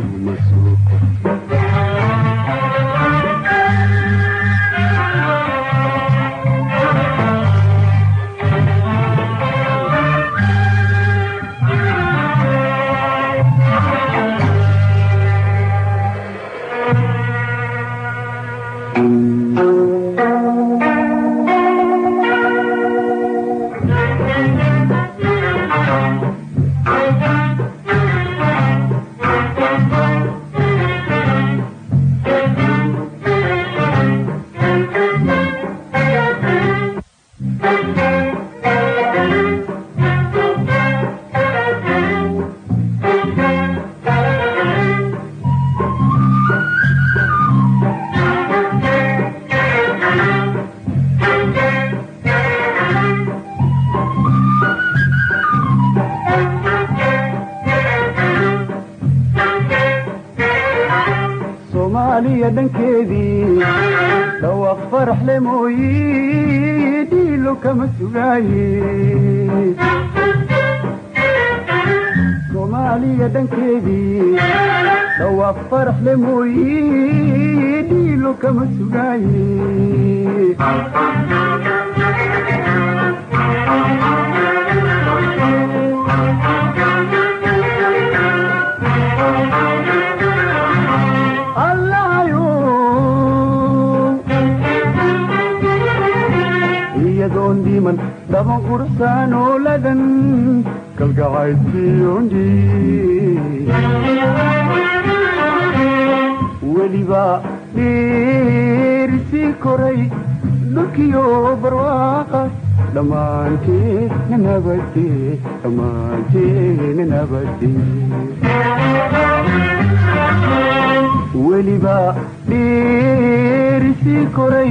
dhaban qursaan ooladan kalgacaydsiyondi weliba dheerisii koray dhulkiyo barwaaqa dhammaanteena nabade dhammaanteena nabade weliba dheerisii koray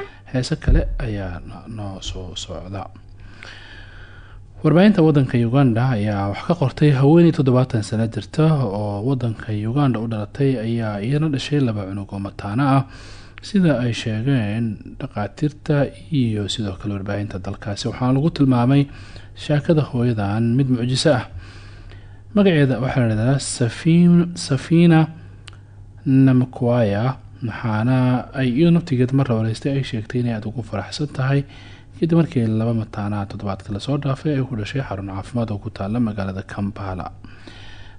heese kale ayaa noo soo socda. Warbaahinta wadanka uganda ayaa wax ka qortay haweeney toddobaatan sano jirta oo wadanka uganda u dhalatay ayaa iyana dhashay laba cunug oo mataano ah. Sida ay sheegeen dhaqaatiirta iyo sidoo kale warbaahinta dalkaasi. Waxaana lagu tilmaamay shaakada hooyadan mid mucjiso ah. Magaceeda waxaa la dhahdaa safina namkwaya waxaana ay iyado naftigeed mar rawareystay ay sheegtay inay aada ugu faraxsan tahay. Kadib markii laba mataanaha toddobaadka la soo dhaafay ay ku dhashay xarun caafimaad oo ku taala magaalada kampala.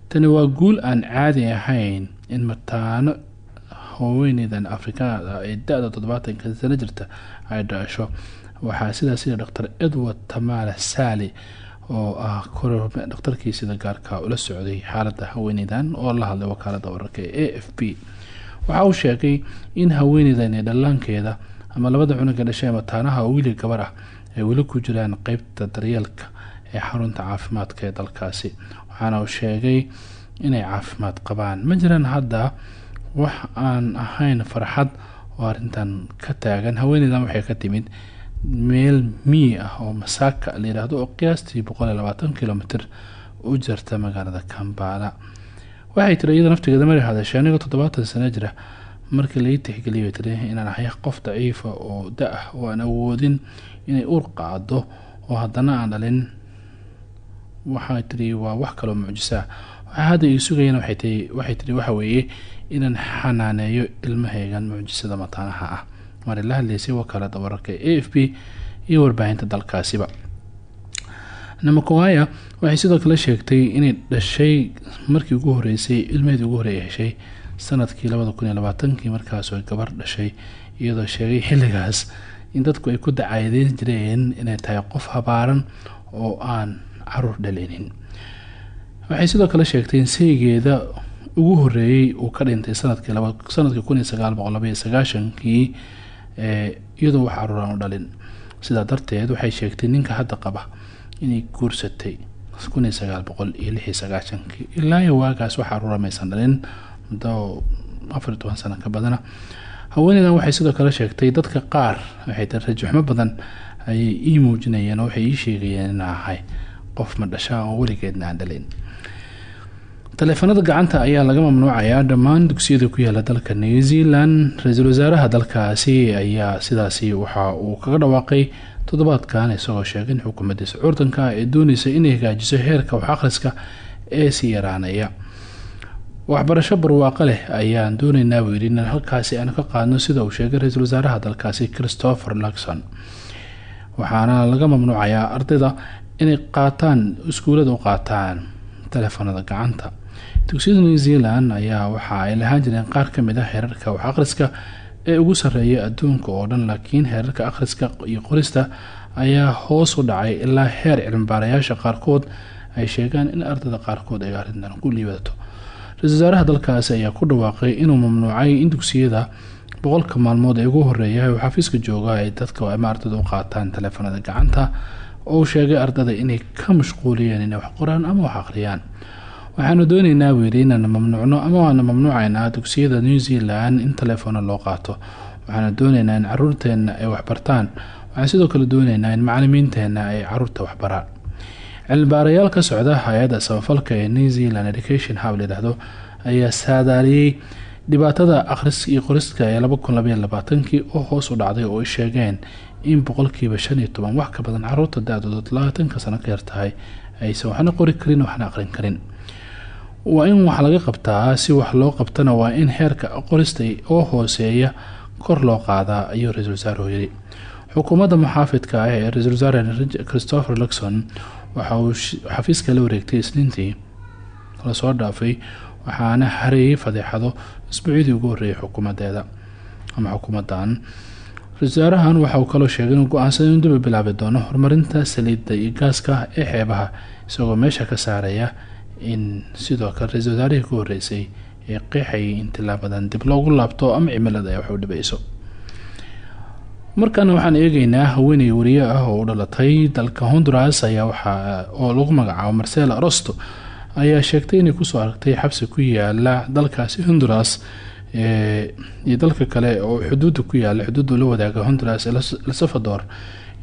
Tani waa guul aan caadi ahayn in mataano haweeneydan afrikaada ee da-da toddobaatanka sano jirta ay dhasho. Waxaa sidaas sida dhaktar edward tamala sali oo ah dhakhtarkii sida gaarka ula socday xaalada haweeneydan oo la hadlay wakaalada wararka ee a f b waxa uu sheegay in haweeneydan ee dhallaankeeda ama labada cunuga dhashay mataanaha oo wiili gabar ah ay weli ku jiraan qeybta daryeelka ee xarunta caafimaadka ee dalkaasi. Waxaana uu sheegay inay caafimaad qabaan. Ma jiraan hadda wax aan ahayn farxad oo arrintan ka taagan? Haweeneydan waxay ka timid meel miyi ah oo masaaka la yiraahdo oo qiyaastii boqol labaatan kilomitr u jirta magaalada kambala waxay tiri iyada naftigeeda mari hadashay anigoo toddobaatan sano jira. Markii lai tixgeliyay bay tiri inaan ahay qof daciifa oo da'ah oo aan awoodin inay uur qaado oo haddana aan dhalin. Waxay tiri waa wax kaloo mucjisaa waxaa hadda ii sugayeen waxay tiri waxa weeye inaan xanaaneeyo ilmahaygan mucjisada mataanaha ah. Mari la hadlaysay wakaalada wararka a f b iyo warbaahinta dalkaasiba namakowaya waxay sidoo kale sheegtay inay dhashay markii ugu horeysay ilmaheedii ugu horreeya heshay sannadkii labada kun iyo labaatankii gabar dhashay iyadoo sheegay xilligaas in dadku ay ku dacaadeyn jireen inay tahay qof habaaran oo aan carruur dhalinin. Waxay sidoo kale sheegtay in saygeeda ugu horeeyey uu ka dhintay sannadkii sannadkii kun iyo sagaal iyadoo wax caruuraan u dhalin. Sidaa darteed waxay sheegtay ninka hadda qaba inay guursatay kun sagaal boqol iyo lix iyo sagaashankii ilaa waagaas wax caruura maysan dhalin muddo afar toban sano ka badana. Haweeneydan waxay sidoo kale sheegtay dadka qaar waxay tahay rajaxumo badan ayay ii muujinayeen oo waxay ii sheegayeen inaa ahay qof ma dhashaa oo weligeedna aan dhalin. Taleefanada gacanta ayaa laga mamnuucayaa dhammaan dugsiyada ku yaalla dalka new zealand. Ra'iisul wasaaraha dalkaasi ayaa sidaasi waxa uu kaga dhawaaqay toddobaadkan isagoo sheegay in xukuumaddiisa curdanka ay dooneysa inay hagaajiso heerka wax akhriska ee sii yaraanaya. Waxbarasho barwaaqo leh ayaan dooneynaa buu yidhi inaan halkaasi aan ka qaadno sida uu sheegay ra'iisul wasaaraha dalkaasi christopher luxon waxaana laga mamnuucayaa ardayda inay qaataan iskuulada u qaataan taleefanada gacanta. Dugsiyada new zealand ayaa waxa ay lahaan jireen qaar ka mid ah heerarka wax akhriska ee ugu sareeya adduunka oo dhan laakiin heerarka akhriska iyo qorista ayaa hoos u dhacay ilaa heer cilmibaarayaasha qaarkood ay sheegaan in ardayda qaarkood ay arrintan ku liibato. Ra'isul wasaaraha dalkaasi ayaa ku dhawaaqay inuu mamnuucay in dugsiyada boqolka maalmood ee ugu horreeya uu xafiiska jooga ay dadka ama ardayda u qaataan taleefanada gacanta. Oo uu sheegay ardayda inay ka mashquuliyeen inay wax qoraan ama wax akhriyaan waxaanu dooneynaa buu yidhi inaan mamnuucno ama waana mamnuucaynaa dugsiyada new zealand in taleefona loo qaato. Waxaanu dooneynaa in caruurteena ay waxbartaan. Waxaan sidoo kale dooneynaa in macalimiinteena ay carruurta waxbaraan. Cilmibaarayaal ka socda hay'adda samafalka ee new zealand education hub layidhaahdo ayaa saadaaliyey dhibaatada akhris iyo qoriska ee labaatankii oo hoos u dhacday oo sheegeen in boqolkiiba shan iyo toban wax ka badan carruurta da-dooda sano ka yar tahay aysan waxna qori karin waxna aqrin karin waa in wax laga qabtaa si wax loo qabtana waa in heerka qorista oo hooseeya kor loo qaadaa ayuu ra'iisul wasaaruhu yiri xukuumadda muxaafidka ah ee ra'iisul wasaare christopher luxon waxa uu xafiiska la wareegtay isniintii la soo dhaafay waxaana hareeyay fadeexado isbuucyadii ugu horreeyay xukuumadeeda ama xukuumadan ra'isul wasaarahan waxa uu kaloo sheegay inuu go'aansaday inuu dib bilaabi doono horumarinta saliidda iyo gaaska ee xeebaha isagoo meesha ka saaraya in sidoo kale ra'isul wasaarihii ku horeysay ee qeexayay in tilaabadan dib loogu laabto ama cimilada ay wax u dhibayso. Markaana waxaan eegeynaa haweeney wariye ah oo u dhalatay dalka honduras ayaa waxaa oo lagu magacaabo marcela rosto ayaa sheegtay inay ku soo aragtay xabsi ku yaalla dalkaasi honduras iyo dalka kale oo xuduuda ku yaalla xuduuda la wadaaga honduras el salvador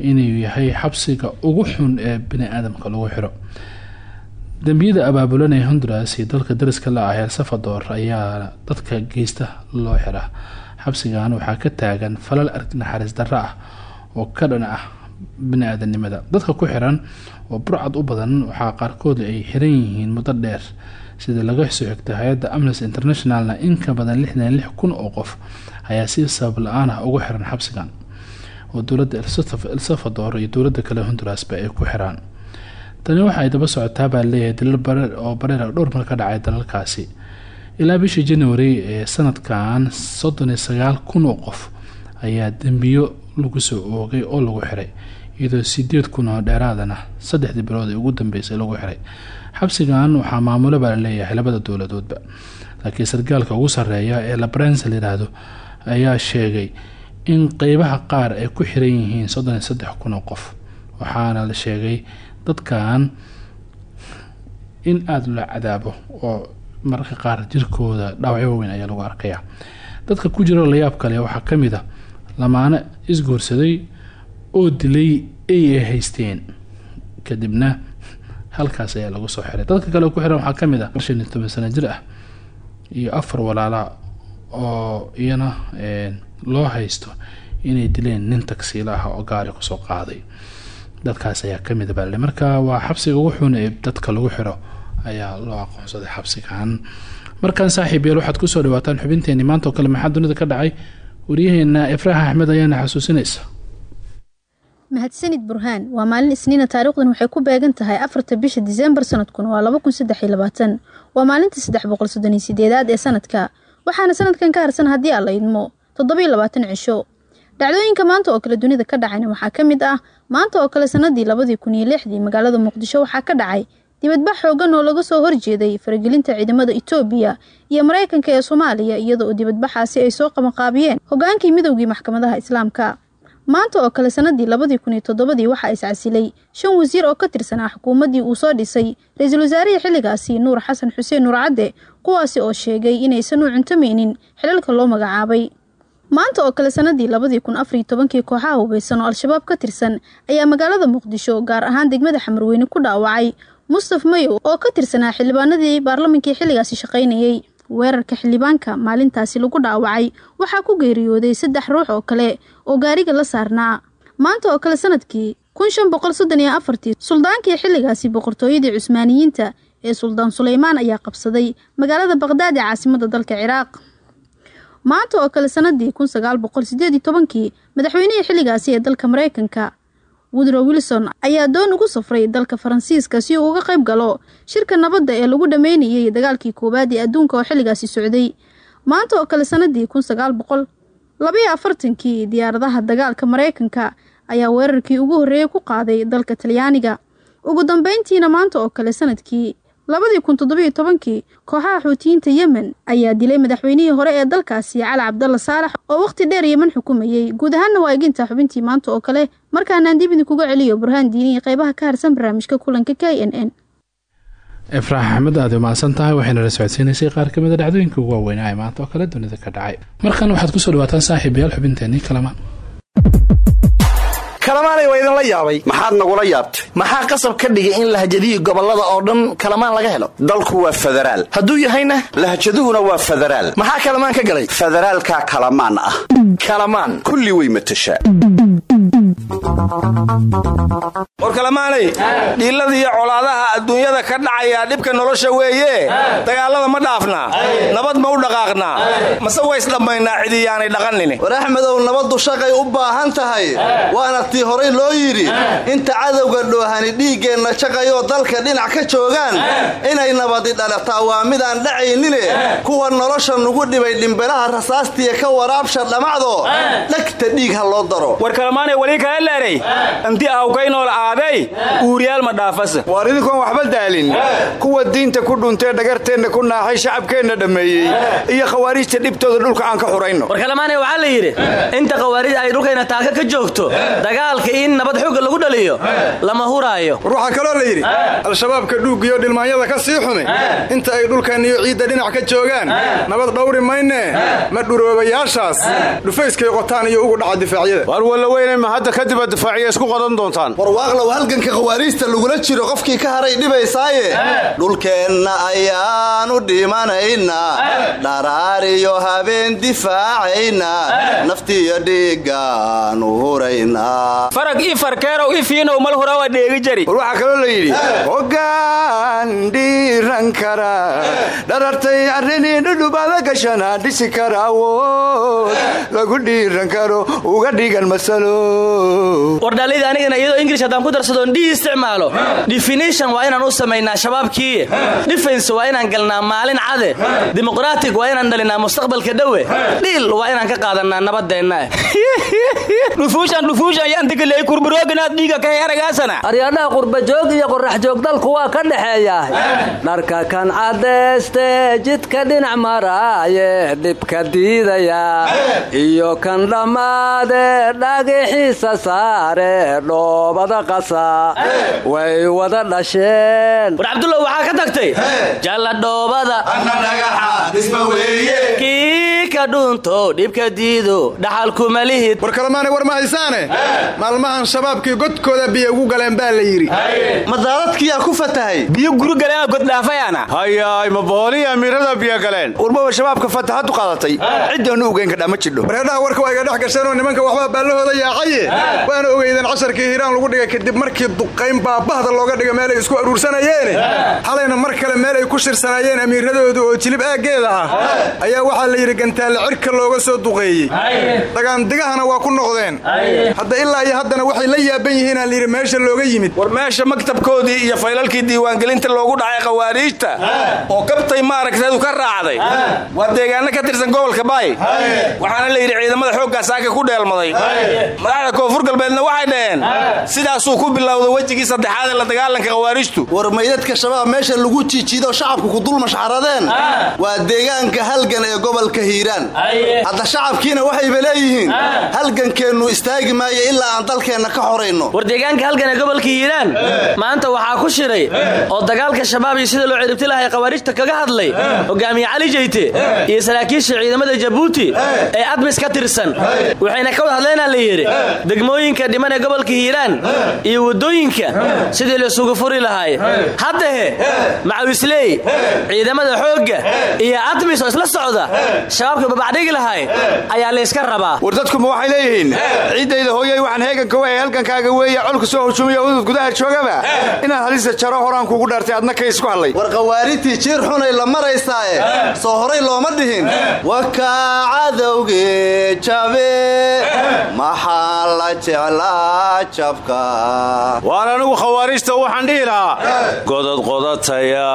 inuu yahay xabsiga ugu xun ee bani aadamka lagu xiro dembiyada abaabulan ee honduras iyo dalka dariska la ah el salvador ayaa dadka geysta loo xiraa xabsigan waxaa ka taagan falal naxariis darro ah oo ka dhan ah bani-aadanimada dadka ku xiran oo burcad u badan waxaa qaarkood ay xiran yihiin muddo dheer sida laga soo xigta hay'adda amnesty internationalna in ka badan lixdan lix kun oo qof ayaa si sabab la'aan ah ugu xiran xabsigan. Oo dowladda el salvador iyo dowladda kale hondurasba ay ku xiraan tani waxaay daba socotaa baa leeyahay dalal bareer oo bareer dhowr mar ka dhacay dalalkaasi. Ilaa bishii january ee sanadkan soddon iyo sagaal kun oo qof ayaa dembiyo lagu soo oogay oo lagu xiray iyadoo sideed kun oo dheeraadana saddexdii bilood ee ugu dambeysay lagu xiray. Xabsigan waxaa maamulo baa la leeyahay labada dowladoodba laakiin sargaalka ugu sareeya ee labrense layidhaahdo ayaa sheegay in qeybaha qaar ay ku xiran yihiin soddon iyo saddex kun oo qof waxaana la sheegay dadkan in aada loo cadaabo oo mararka qaar jirkooda dhaawacyo waaweyn ayaa lagu arkaya dadka ku jiro layaab kale waxaa ka mid a lamaane isguursaday oo dilay ay ay haysteen. Kadibna halkaas ayaa lagu soo xiray. Dadka kale ku xiran waxaa ka mid ah shan iyo toban sano jir ah iyo afar walaala oo iyana loo haysto inay dileen nin tagsiila ah oo gaari ku soo qaaday dadkaas ayaa ka mid bale marka waa xabsiga ugu xun ee dadka lagu xiro ayaa loo aqoonsaday xabsigan. Markan saaxiib yeel waxaad ku soo dhawaataan xubinteeni. Maanta kale maxaa dunida ka dhacay? Waryaheena efraax axmed ayaana xasuusinaysa. Mahadsanid burhaan waa maalin isniina taariikhdan waxay ku beegan tahay afarta bisha diseembar sanadkun waa laba kun saddex iyo labaatan. Waa maalintii saddex boqol ee sanadka. Waxaana sanadkan ka harsan haddii aan la idmo toddoba iyo labaatan cisho dhacdooyinka maanta oo kale dunida ka dhacayna waxaa ka mid ah maanta oo kale sanadii labadii kun iyo lixdii magaalada muqdisho waxaa ka dhacay dibadbax xoogan oo laga soo horjeeday faragelinta ciidamada itoobiya iyo maraykanka ee soomaaliya iyada oo dibadbaxaasi ay soo qabanqaabiyeen hogaankii midowgii maxkamadaha islaamka. Maanta oo kale sanadii labadii kun iyo toddobadii waxaa iscasilay shan wasiir oo ka tirsanaa xukuumaddii uu soo dhisay ra'iisul wasaarihii xilligaasi nuur xasan xuseen nuur cadde kuwaasi oo sheegay inaysan u cuntameynin xilalka loo magacaabay maanta oo kale sanadii labadii kun afariyo tobankii kooxaha hubeysan oo al-shabaab ka tirsan ayaa magaalada muqdisho gaar ahaan degmada xamarweyne ku dhaawacay. Mustaf mayow oo ka tirsanaa xildhibaanadii baarlamankii xilligaasi shaqaynayey weerarka xildhibaanka maalintaasi lagu dhaawacay waxaa ku geeriyooday saddex ruux oo kale oo gaariga la saarnaa. Maanta oo kale sannadkii kun shan boqol soddon afartii suldaankii xilligaasi boqortooyadii cusmaaniyiinta ee suldaan suleymaan ayaa qabsaday magaalada baqdaad ee caasimadda dalka ciraaq maanta oo kale sanadii kun sagaal boqol sideed iyo tobankii madaxweynihii xilligaasi ee dalka mareykanka woodrow wilson ayaa doon ugu safray dalka faransiiska si uu uga qayb galo shirka nabadda ee lagu dhameynayay dagaalkii koowaad ee adduunka oo xilligaasi socday. Maanta oo kale sanadii kun sagaal boqol labaiyo afartankii diyaaradaha dagaalka mareykanka ayaa weerarkii ugu horreeyey ku qaaday dalka talyaaniga. Ugu dambeyntiina maanta oo kale sannadkii labadii kun toddobiyo tobankii kooxaha xuutiyiinta yemen ayaa dilay madaxweynihii hore ee dalkaasi cali cabdalla saalax oo wakhti dheer yeman xukumayey guud ahaanna waa eginta xubintii maanta oo kale markaanaan dib idinkuga celiyo burhaan diiniya qeybaha ka harsan barnaamijka kulanka k n n. Efraax axmed aad umahadsan tahay waxayna la socodsiinaysay qaar ka mid a dhacdooyinka ugu waaweynaa ee maanta oo kale dunida ka dhacay. Markan waxaad ku soo dhawaataan saaxiibayaal xubinteenii kalamaan kalamaanay waa idinla yaabay. Maxaad nagula yaabtay? Maxaa qasab ka dhigay in lahjadihi gobollada oo dhan kalamaan laga helo? Dalku waa federaal. Hadduu yahayna? Lahjaduhuna waa federaal. Maxaa kalamaan ka galay? Federaalkaa kalamaan ah. Kalamaan. Kulli way matashaa. War kalamaanay dhiilladiiyo colaadaha adduunyada ka dhacaya dhibka nolosha weeye. Dagaallada ma dhaafnaa. Nabad ma u dhaqaaqnaa. Mase waysdhammaynaa cidiyaanay dhaqanini war axmedow nabaddu shaqay u baahan tahay. Waana tii horay loo yidhi inta cadowga dhoohani dhiiggeenna shaqayoo dalka dhinac ka joogaan inay nabadi dhalataa waa midaan dhacaynine kuwa nolosha nugu dhibay dhimbelaha rasaastiya ka waraabsha dhammacdo dhegta dhiig ha loo daro. War kalamaanay weli kala leeray? Anti awkaynoola aaday uuriyaal ma dhaafasa waar idinkoon waxba daalin. Kuwa diinta ku dhuntee dhagarteenna ku naaxay shacabkeenna dhammeeyey iyo khawaariijta dhibtooda dhulka aan ka xurayno. War kalamaanay waxaa la yidhi inta khawaariij ay dhulkayna taaka ka joogto dagaalka in nabad xooga lagu dhaliyo lama huraayo. War waxaa kaloo la yidhi al-shabaabka dhuuggiyo dhilmaanyada ka sii xumi. Inta ay dhulkan iyo ciidda dhinac ka joogaan nabad dhawri maynee ma dhuroobayaashaas. Dhufayskay qotaan iyo ugu dhaca difaacyada. War walla weyne ma hadda kadib aad difaaciya isku qadan doontaan? Warwaaqlow halganka khawaariijta lagula jiro qofkii ka haray dhibaysaaye. Dhulkeenna ayaanu dhimanaynaa dharaariyo habeen difaacaynaa. Naftiyo dhiiggaanu huraynaa farag ii farkeerow i fiinow mal hurawa dheegi jari. War waxaa kaloo la yidhi hoggaan dhiiran kara dharartay arrinii dhudhubada gashana dhisi kara awood lagu dhiiran karo uga dhigan masalo. Wardhaalida anigana iyadoo ingilish haddaan ku darsadoon dhii isticmaalo. Definition waa inaan u samaynaa shabaabkii. Defense waa inaan galnaa maalin cade. Dimuqraatig waa inaan dhalinaa mustaqbalka dhowe. Dhiil waa inaan ka qaadanaa nabadeenna. Dhufuushan dhufuushan aryadhaha qurbajoog iyo qoraxjoog dalku waa ka dhexeeyaa dharka kan cadayste jidka dhinac maraaye dhibka diidaya. Iyo kan dhammaade dhagixiisa saare dhoobada qasa way wada dhasheen. War cabdullow waxaa ka tagtay? Jalla dhoobada. Kii ka dhunto dhibka diido dhaxalkuma lihid war kalemaanay war ma haysaane maalmahan shabaabkii godkooda biyo ugu galeen baa la yidhi. Madaaladkiyaa ku fatahay? Biyo guri galeen goddhaafayana hayaay ma booliya amiirada biyo galeen. Warmaba shabaabka fataxaddu qaadatay. Ciddaanu ogeyn kadhaa ma jidho. Wareedhaha warka waa iga dhex gasheenoo nimanka waxbaa baallahooda yaacaye waana ogeydeen casharkii hiiraan lagu dhigay kadib markii duqayn baabahda looga dhiga meel ay isku aruursanayeene. Xalayna mar kale meel ay ku shirsanaayeen amiiradoodu oo jilib aaggeeda ah ayaa waxaa la yidhi gantaalle cirka looga soo duqeeyey. Dagaandigahana waa ku noqdeen iyo haddana waxay la yaaban yihiinaa layidhi meesha looga yimid. War meesha maktabkoodii iyo faylalkii diiwaangelinta loogu dhacay khawaariijta oo kabtay maaragteedu ka raacday. Waa deegaano ka tirsan gobolka baay. Waxaana la yidhi ciidamada xooggaa saaka ku dheelmaday. Madaxda koonfur galbeedna waxay dhaheen sidaasuu ku bilowda wejigii saddexaad ee la dagaalanka khawaariijtu war maydadka shabaab meesha lagu jiijiido shacabku ku dul mashxaradeen waa deegaanka halgan ee gobolka hiiraan. Hadda shacabkiina waxayba leeyihiin halgankeennu istaagi maayo ilaa aan dalkeenna ka xorayno war deegaanka halgan ee gobolka hiiraan maanta waxaa ku shiray oo dagaalka shabaab iyo sida loo ciribti lahay khawaariijta kaga hadlay hogaamiye cali jeyte iyo saraakiisha ciidamada jabuuti ee. admis ka tirsan. Waxayna ka wad hadleenaa la yidhi degmooyinka dhiman ee gobolka hiiraan iyo waddooyinka sidii laysugu furi lahaay. Haddahe macawisley ciidamada xoogga iyo admis oo isla socda shabaabka babacdhigi lahay ayaa layska rabaa. War dadkuma waxay leeyihiin? Ciiddayda hooyay waxaan heeganka weeye halgankaaga weeye colka soo hujumiya udud gudaha joogaba. Inaad halisa jaro horaan kugu dhaartay adna kay isku hadlay. War khawaarijtii jiir xunay la maraysaae soo horay looma dhihin. Wakaa cadowgee jabe. Maxaa la jeclaa jabka? Waan anigu khawaariijta waxaan dhihi lahaa. Godod qodataya.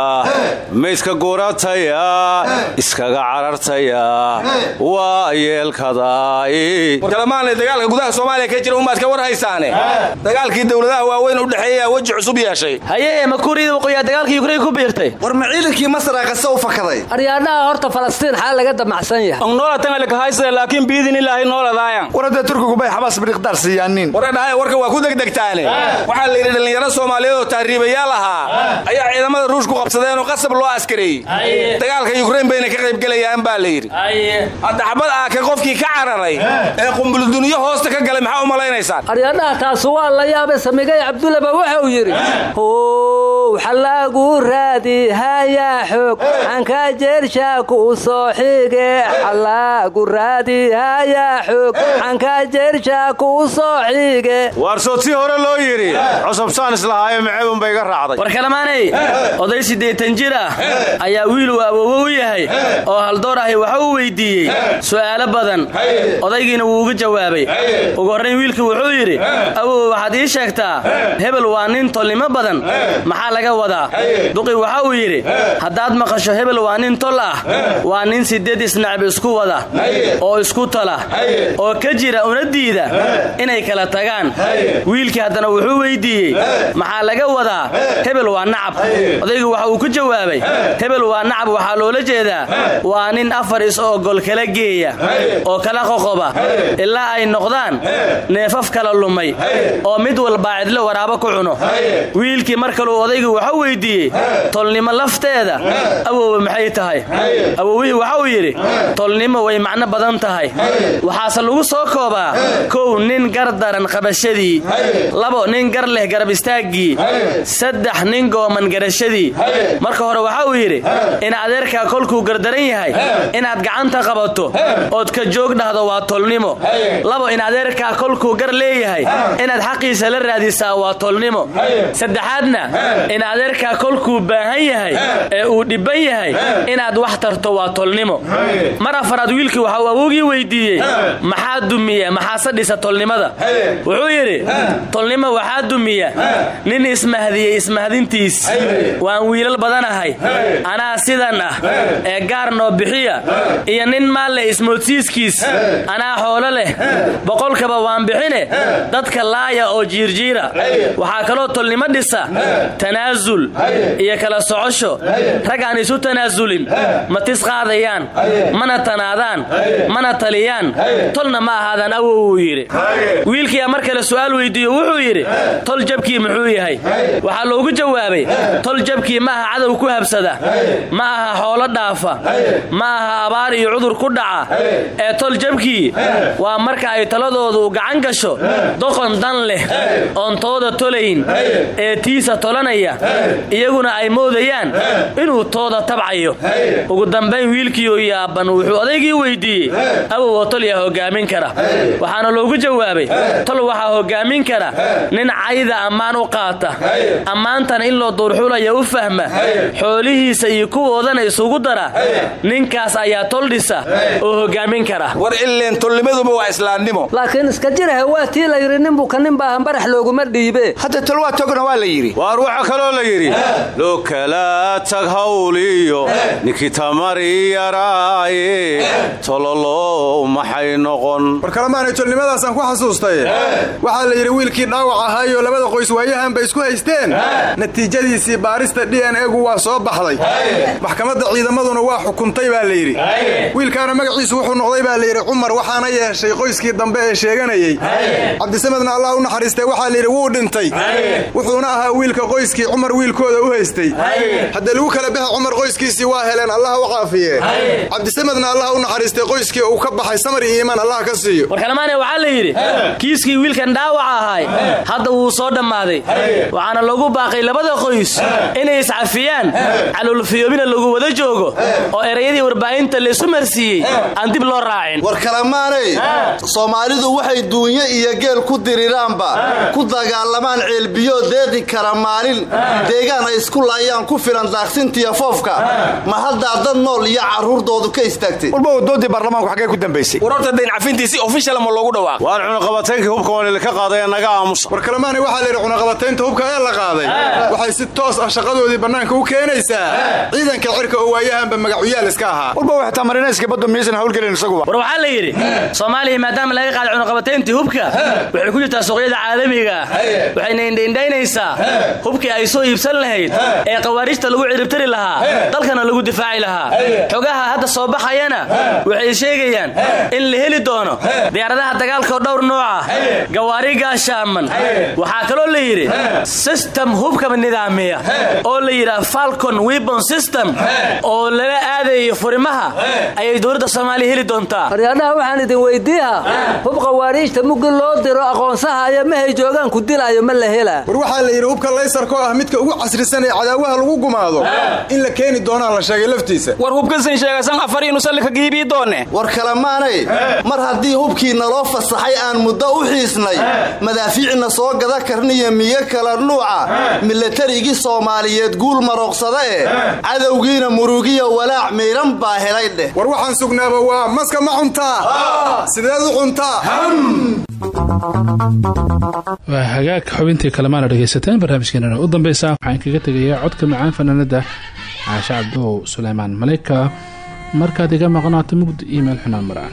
Maydka gurataya iskaga carartaya. Waa yeelkadaai soomaaliya ka war haysaane. Dagaalkii dowladaha waaweyn u dhexeeyaa weji cusub yeeshay. Haye makuuriyada waqooyiha dagaalka yukrain ku biirtay? War ma ciidankii masra qase u fakaday? Aryaadhaha horta falastiin xaa laga damacsan yahay. Onnoolatangalekahaysa laakiin biidin ilaahay nooladaayan war haddee turkigu bay xabaas biriqdaar siiyaanin. Waradhahay warka waa ku degdegtaane. Waxaa la yidhi dhallinyaro soomaaliyeed oo tahriibayaal ahaa ayaa ciidamada ruush ku qabsadeen oo qasab loo askareeyey dagaalka yukrain bayna ka qaybgelayaan baa la yidhi. Hadda xabad aaka qofkii ka cararay ee. qumbuludunyo hoosta ka galay maxaa u malaynaysaan aryadhaha taasu waa la yaabay samigay cabdulaba wuxuu yidhi how xallaagu raadi hayaa xoog. Ankaa jeershaaku u soo xige xallaagu raadi hayaa xoog. Ankaa jeershaaku soo xige waarsoo tii hore loo yidhi cusubsaan islahaayo maceebun bay iga raacday. War kalamaanay oday siddeetan jir ah ayaa wiil uu awoowo u yahay oo haldoor ahi waxa uu weyddiiyey su'aalo badan. Odaygiina wuu uga jawaabay. Ugu horrayn wiilkii wuxuu yidhi awow waxaad ii sheegtaa hebel waa nin tolnimo badan maxaa laga wadaa? Duqi waxa uu yidhi haddaad maqasho hebel waa nin tol ah waa nin siddeed isnacb isku wada oo isku tala oo ka jira una diida inay kala tagaan. Wiilkii haddana wuxuu weyddiiyey maxaa laga wadaa? Hebel waa nacab. Odaygu waxa uu ku jawaabay hebel waa nacab waxaa loola jeedaa waa nin afar is-og gol kala geeya oo kala qoqoba ilaa ay noqdaan neefaf kala lumay oo mid walbaa cidlo waraabo ku cuno. Wiilkii mar kaluu odaygu waxau weyddiiyey tolnimo lafteeda awowe maxay tahay? Awowihii waxauu yidhi tolnimo way macno badan tahay. Waxaase lagu soo koobaa kow nin gar daran qabashadii labo nin gar leh garab istaaggii saddex nin gooman garashadii. Marka hore waxa uu yidhi in adeerkaa kolkuu gardaran yahay inaad gacanta qabato ood ka joog dhahdo waa tolnimo. Labo in adeerkaa kolkuu gar leeyahay inaad xaqiisa la raadisaa waa tolnimo. Saddexaadna in adeerkaa kolkuu baahan yahay ee uu dhibban yahay inaad wax tarto waa tolnimo. Mar afaraad wiilkii waxa uu awowgii weyddiiyey maxaa dumiya? Maxaase dhisa tolnimada? Wuxuu yidhi tolnimo waxaa dumiya. Nin ismahdiyey ismahdintiis. Waan wiilal badanahay. Anaa sidan ah ee gaar noo bixiya. Iyo nin maalle ismoodsiiskiis. Anaa xoolo leh. Boqolkaba waan bixine dadka laaya oo jiirjiira. Waxaa kaloo tolnimo dhisa tanaasul iyo kala socosho. Rag aan isu tanaasulin ma tis qaadayaan mana tanaadaan mana taliyaan. Tolna ma ahaadaan awow uu yidhi. Wiilkiyaa mar kale su'aal weyddiiyo wuxuu yidhi tol jabkii muxuu yahay. Waxaa loogu jawaabay tol jabkii ma aha cadow ku habsada ma aha xoolo dhaafa ma aha abaar iyo cudur ku dhaca. Ee tol jabkii waa marka ay taladoodu gacan gasho doqon dan leh oon tooda tolayn ee tiisa tolanaya. Iyaguna ay moodayaan inuu tooda tabcayo. Ugu dambayn wiilkiioo yaaban wuxuu odaygii weyddiiyey awow oo tol yaa hoggaamin kara. Waxaana loogu jawaabay tol waxaa hoggaamin kara nin cayda ammaan u qaata. Ammaantana in loo duurxulaya u fahma. Xoolihiisa iyo kuwoodana isugu dara. Ninkaas ayaa tol dhisa oo hoggaamin kara. War ileen tolnimaduba waa islaamnimo laakiin iska jirahe waa tii la yidhi ninbuka nin baahan barax looguma dhiibe. Hadda tol waa togna waa la yidhi waar waxaa kaloo la yidhi loo kala tag hawliyo ninkii tamari yaraaye tololow maxay noqon? War kalemaanay tolnimadaasaan ku xasuustay. Waxaa la yidhi wiilkii dhaawac ahaayoo labada qoys waayahan bay isku haysteen. Natiijadiisii baarista d n egu waa soo baxday. Maxkamadda ciidamaduna waa xukuntay baa la yidhi wiilkaana magaciisu wuxuu noqday baa la yidhi cumar waxaana yeeshay qoyskii dambe ee sheeganayey cabdisamadna allah u naxariistay waxaa la yidhi wuu dhintay. Wuxuuna ahaa wiilka qoyskii cumar wiilkooda u haystay. Haddee lagu kala baxa cumar qoyskiisii waa heleen. Allah u caafiye. Cabdisamadna allah u naxariistay qoyskii uu ka baxay samar iyo iimaan allah ka siiyo. Warkalmaane waxaa la yidhi kiiskii wiilkan dhaawaca ahay hadda wuu soo dhammaaday. Waxaana lagu baaqay labada qoys inay iscafiyaan. Calulfiyoobina lagu wada joogo oo erayadii warbaahinta laysu marsiiyey aan dib loo raacin. War kalamaanay soomaalidu waxay duunye iyo geel ku diriraanba ku dagaalamaan ceelbiyoo deeqi kara maalin deegaan ay isku laayaan ku filan daaqsintiya foofka. Ma haddaa dad nool iyo carruurdoodu ka istaagtay? Walba doodii baarlamaanku xaggee ku dambaysay. War horta dayn cafintiisi ofishal ma loogu dhawaaq waar cunaqabataynkii hubka wanili ka qaaday ee naga aamusa war kalemaanay waxaa la yidhi cunaqabataynta hubka ee la qaaday. Waxay si toos ah shaqadoodii bannaanka u keenaysaa. Ciidanka cirka oo waayahanba magacuyaal iska ahaa. Walba waxtaa marinayska badda miyaysan hawlgelin isaguba. War waxaa la yidhi soomaaliya maadaama laga qaaday cunaqabatayntii hubka waxay ku jirtaa suuqyada caalamiga. Waxayna indhaindhaynaysaa hubkii ay soo iibsan lahayd ee khawaarijta lagu ciribtari lahaa dalkana lagu difaaci lahaa. Xogaha hadda soo baxayana waxay sheegayaan in la heli doono diyaaradaha dagaalkaoo dhowr nooca. Gawaari gaashaaman waxaa kaloo la yidhi sistem hubka nidaamiya. Oo la yidhaha falcon webon system. Oo lala aadayo furimaha ayay dowladda soomaaliya heli doontaa. Aryaadhaha waxaan idin weyddiiha hub khawaariijta muggi loo diro aqoonsahaya mahay joogaan ku dilaayo ma la helaa war waxaa la yidhi hubka laysarkoo ah midka ugu casrisan ee cadaawaha lagu gumaado in la keeni doonaa la sheegay laftiisa. War hubkasan sheegasan afar inu sallika giibii doone war kalemaanay mar haddii hubkii naloo fasaxay aan muddo u xiisnay madaafiicna soo gada karniyo miyo kala nuuca milatarigii soomaaliyeed guul marooqsada eh cadowgiina murugiya walaac miidhan baa helay dheh. War waxaan sugnaaba waa maska ma cuntaa sideed u cuntaa waa hagaag xubintii kalemaana dhegaysateen barnaamijkeenana u dambeysa waxaan kaga tegayaa codka macaan fanaanada caashe cabdow suleymaan maleyka markaad iga maqnaato mugdi meel xunaan maraan